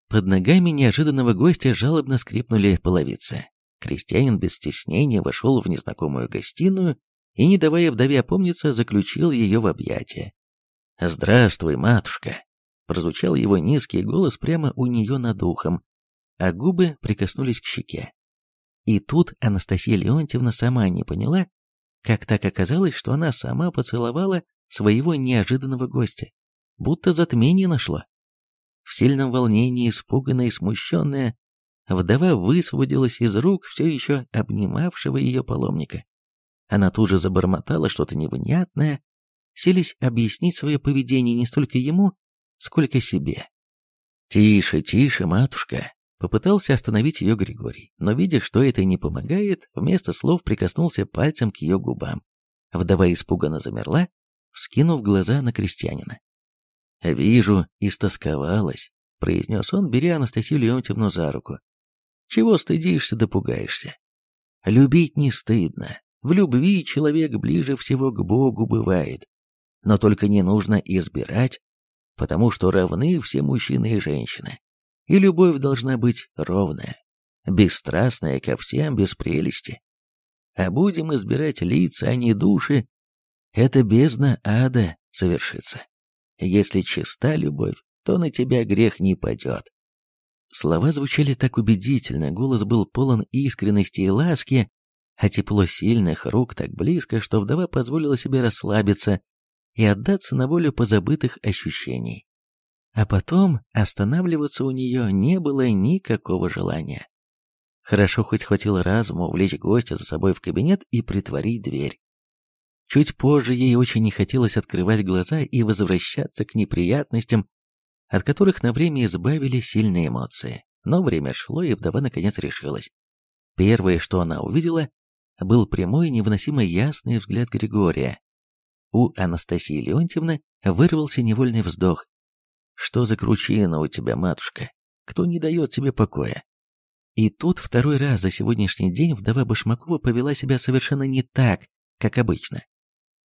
Под ногами неожиданного гостя жалобно скрипнули половицы. Крестьянин без стеснения вошел в незнакомую гостиную и, не давая вдове опомниться, заключил ее в объятия. «Здравствуй, матушка!» Прозвучал его низкий голос прямо у нее над ухом, а губы прикоснулись к щеке. И тут Анастасия Леонтьевна сама не поняла, как так оказалось, что она сама поцеловала своего неожиданного гостя, будто затмение нашло. В сильном волнении, испуганная и смущенная, Вдова высвободилась из рук все еще обнимавшего ее паломника. Она тут же забормотала что-то невнятное, селись объяснить свое поведение не столько ему, сколько себе. «Тише, тише, матушка!» Попытался остановить ее Григорий, но, видя, что это не помогает, вместо слов прикоснулся пальцем к ее губам. Вдова испуганно замерла, вскинув глаза на крестьянина. «Вижу, истосковалась», — произнес он, беря Анастасию Леонтьевну за руку. «Чего стыдишься да? Любить не стыдно. В любви человек ближе всего к Богу бывает. Но только не нужно избирать, потому что равны все мужчины и женщины. И любовь должна быть ровная, бесстрастная ко всем, без прелести. А будем избирать лица, а не души, это бездна ада совершится. Если чиста любовь, то на тебя грех не падет. Слова звучали так убедительно, голос был полон искренности и ласки, а тепло сильных рук так близко, что вдова позволила себе расслабиться и отдаться на волю позабытых ощущений. А потом останавливаться у нее не было никакого желания. Хорошо хоть хватило разума увлечь гостя за собой в кабинет и притворить дверь. Чуть позже ей очень не хотелось открывать глаза и возвращаться к неприятностям, от которых на время избавили сильные эмоции. Но время шло, и вдова наконец решилась. Первое, что она увидела, был прямой, невыносимо ясный взгляд Григория. У Анастасии Леонтьевны вырвался невольный вздох. «Что за кручина у тебя, матушка? Кто не дает тебе покоя?» И тут второй раз за сегодняшний день вдова Башмакова повела себя совершенно не так, как обычно.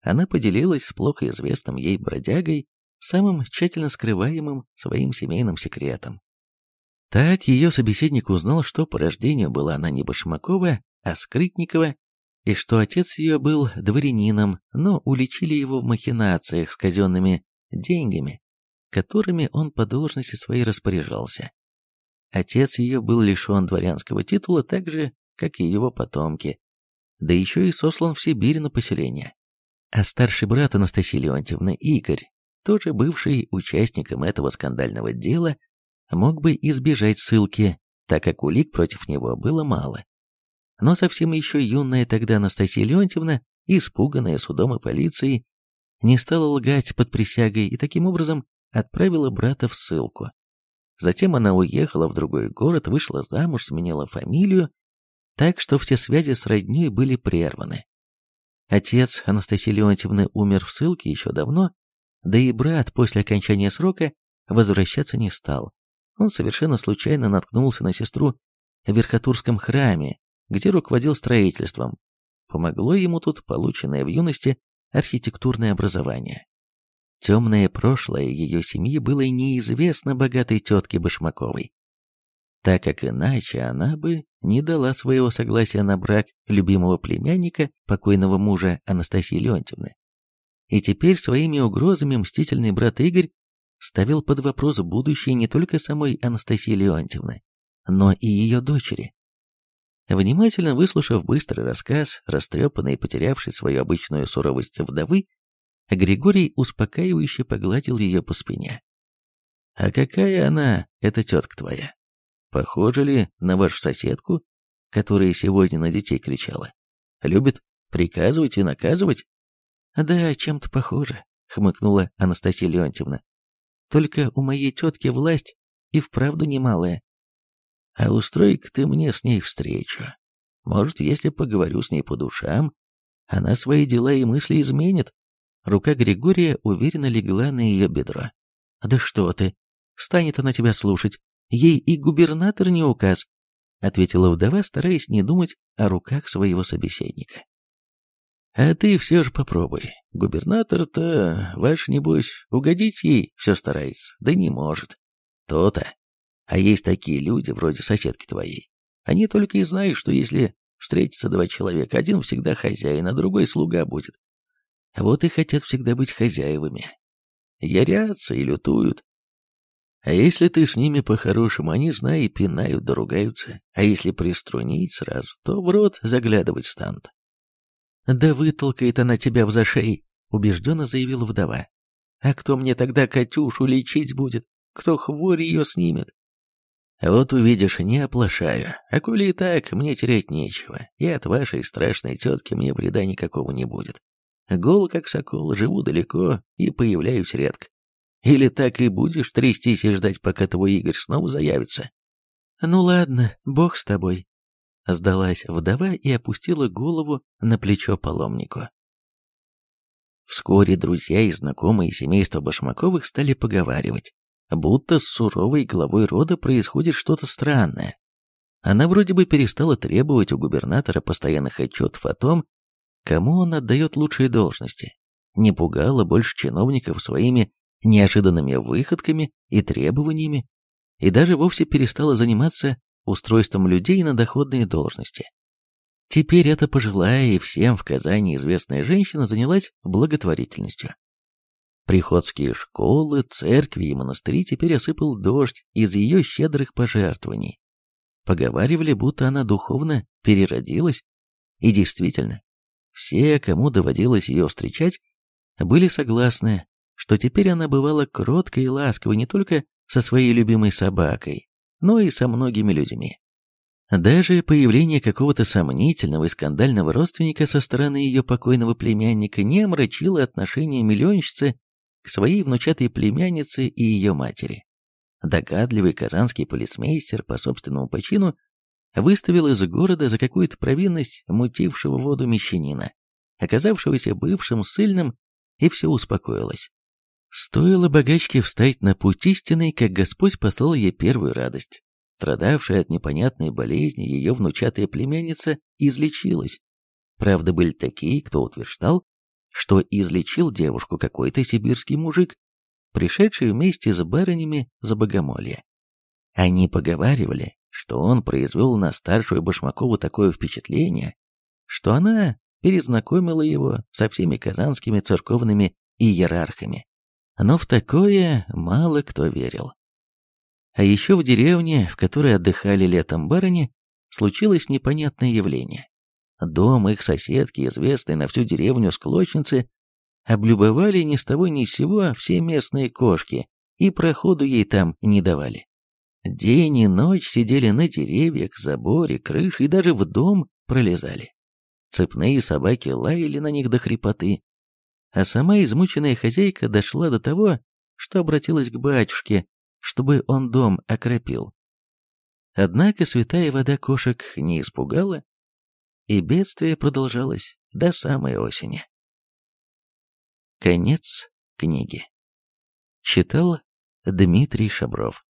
Она поделилась с плохо известным ей бродягой самым тщательно скрываемым своим семейным секретом. Так ее собеседник узнал, что по рождению была она не Башмакова, а Скрытникова, и что отец ее был дворянином, но уличили его в махинациях с казенными деньгами, которыми он по должности своей распоряжался. Отец ее был лишен дворянского титула так же, как и его потомки, да еще и сослан в Сибирь на поселение. А старший брат Анастасии Леонтьевны, Игорь, тоже бывший участником этого скандального дела, мог бы избежать ссылки, так как улик против него было мало. Но совсем еще юная тогда Анастасия Леонтьевна, испуганная судом и полицией, не стала лгать под присягой и таким образом отправила брата в ссылку. Затем она уехала в другой город, вышла замуж, сменила фамилию, так что все связи с родней были прерваны. Отец Анастасии Леонтьевны умер в ссылке еще давно, да и брат после окончания срока возвращаться не стал. Он совершенно случайно наткнулся на сестру в Верхотурском храме, где руководил строительством. Помогло ему тут полученное в юности архитектурное образование. Темное прошлое ее семьи было неизвестно богатой тетке Башмаковой, так как иначе она бы не дала своего согласия на брак любимого племянника покойного мужа Анастасии Леонтьевны. И теперь своими угрозами мстительный брат Игорь ставил под вопрос будущее не только самой Анастасии Леонтьевны, но и ее дочери. Внимательно выслушав быстрый рассказ, растрепанный и потерявший свою обычную суровость вдовы, Григорий успокаивающе погладил ее по спине. «А какая она, эта тетка твоя? Похожа ли на вашу соседку, которая сегодня на детей кричала? Любит приказывать и наказывать?» «Да, чем-то похоже», — хмыкнула Анастасия Леонтьевна. «Только у моей тетки власть и вправду немалая. А устрой-ка ты мне с ней встречу. Может, если поговорю с ней по душам, она свои дела и мысли изменит». Рука Григория уверенно легла на ее бедро. «Да что ты! Станет она тебя слушать. Ей и губернатор не указ», — ответила вдова, стараясь не думать о руках своего собеседника. А ты все же попробуй. Губернатор-то, ваш, небось, угодить ей все старается, да не может. То-то. А есть такие люди, вроде соседки твоей. Они только и знают, что если встретятся два человека, один всегда хозяин, а другой слуга будет. Вот и хотят всегда быть хозяевами. Ярятся и лютуют. А если ты с ними по-хорошему, они, знай, пинают да ругаются. А если приструнить сразу, то в рот заглядывать станут. «Да вытолкает она тебя в зашей», — убежденно заявила вдова. «А кто мне тогда Катюшу лечить будет? Кто хворь ее снимет?» «Вот увидишь, не оплошаю. А коли и так, мне терять нечего, и от вашей страшной тетки мне вреда никакого не будет. Гол, как сокол, живу далеко и появляюсь редко. Или так и будешь трястись и ждать, пока твой Игорь снова заявится? Ну ладно, бог с тобой. Сдалась вдова и опустила голову на плечо паломнику. Вскоре друзья и знакомые семейства Башмаковых стали поговаривать, будто с суровой главой рода происходит что-то странное. Она вроде бы перестала требовать у губернатора постоянных отчетов о том, кому он отдает лучшие должности, не пугала больше чиновников своими неожиданными выходками и требованиями, и даже вовсе перестала заниматься устройством людей на доходные должности. Теперь эта пожилая и всем в Казани известная женщина занялась благотворительностью. Приходские школы, церкви и монастыри теперь осыпал дождь из ее щедрых пожертвований. Поговаривали, будто она духовно переродилась. И действительно, все, кому доводилось ее встречать, были согласны, что теперь она бывала кроткой и ласковой не только со своей любимой собакой, но и со многими людьми. Даже появление какого-то сомнительного и скандального родственника со стороны ее покойного племянника не омрачило отношение миллионщицы к своей внучатой племяннице и ее матери. Догадливый казанский полицмейстер по собственному почину выставил из города за какую-то провинность мутившего воду мещанина, оказавшегося бывшим сыльным, и все успокоилось. Стоило богачке встать на путь истины, как Господь послал ей первую радость. Страдавшая от непонятной болезни, ее внучатая племянница излечилась. Правда, были такие, кто утверждал, что излечил девушку какой-то сибирский мужик, пришедший вместе с барынями за богомолье. Они поговаривали, что он произвел на старшую Башмакову такое впечатление, что она перезнакомила его со всеми казанскими церковными иерархами. Но в такое мало кто верил. А еще в деревне, в которой отдыхали летом барыни, случилось непонятное явление. Дом их соседки, известной на всю деревню склочницы, облюбовали ни с того ни с сего все местные кошки и проходу ей там не давали. День и ночь сидели на деревьях, заборе, крыше и даже в дом пролезали. Цепные собаки лаяли на них до хрипоты, а сама измученная хозяйка дошла до того, что обратилась к батюшке, чтобы он дом окропил. Однако святая вода кошек не испугала, и бедствие продолжалось до самой осени. Конец книги. Читал Дмитрий Шабров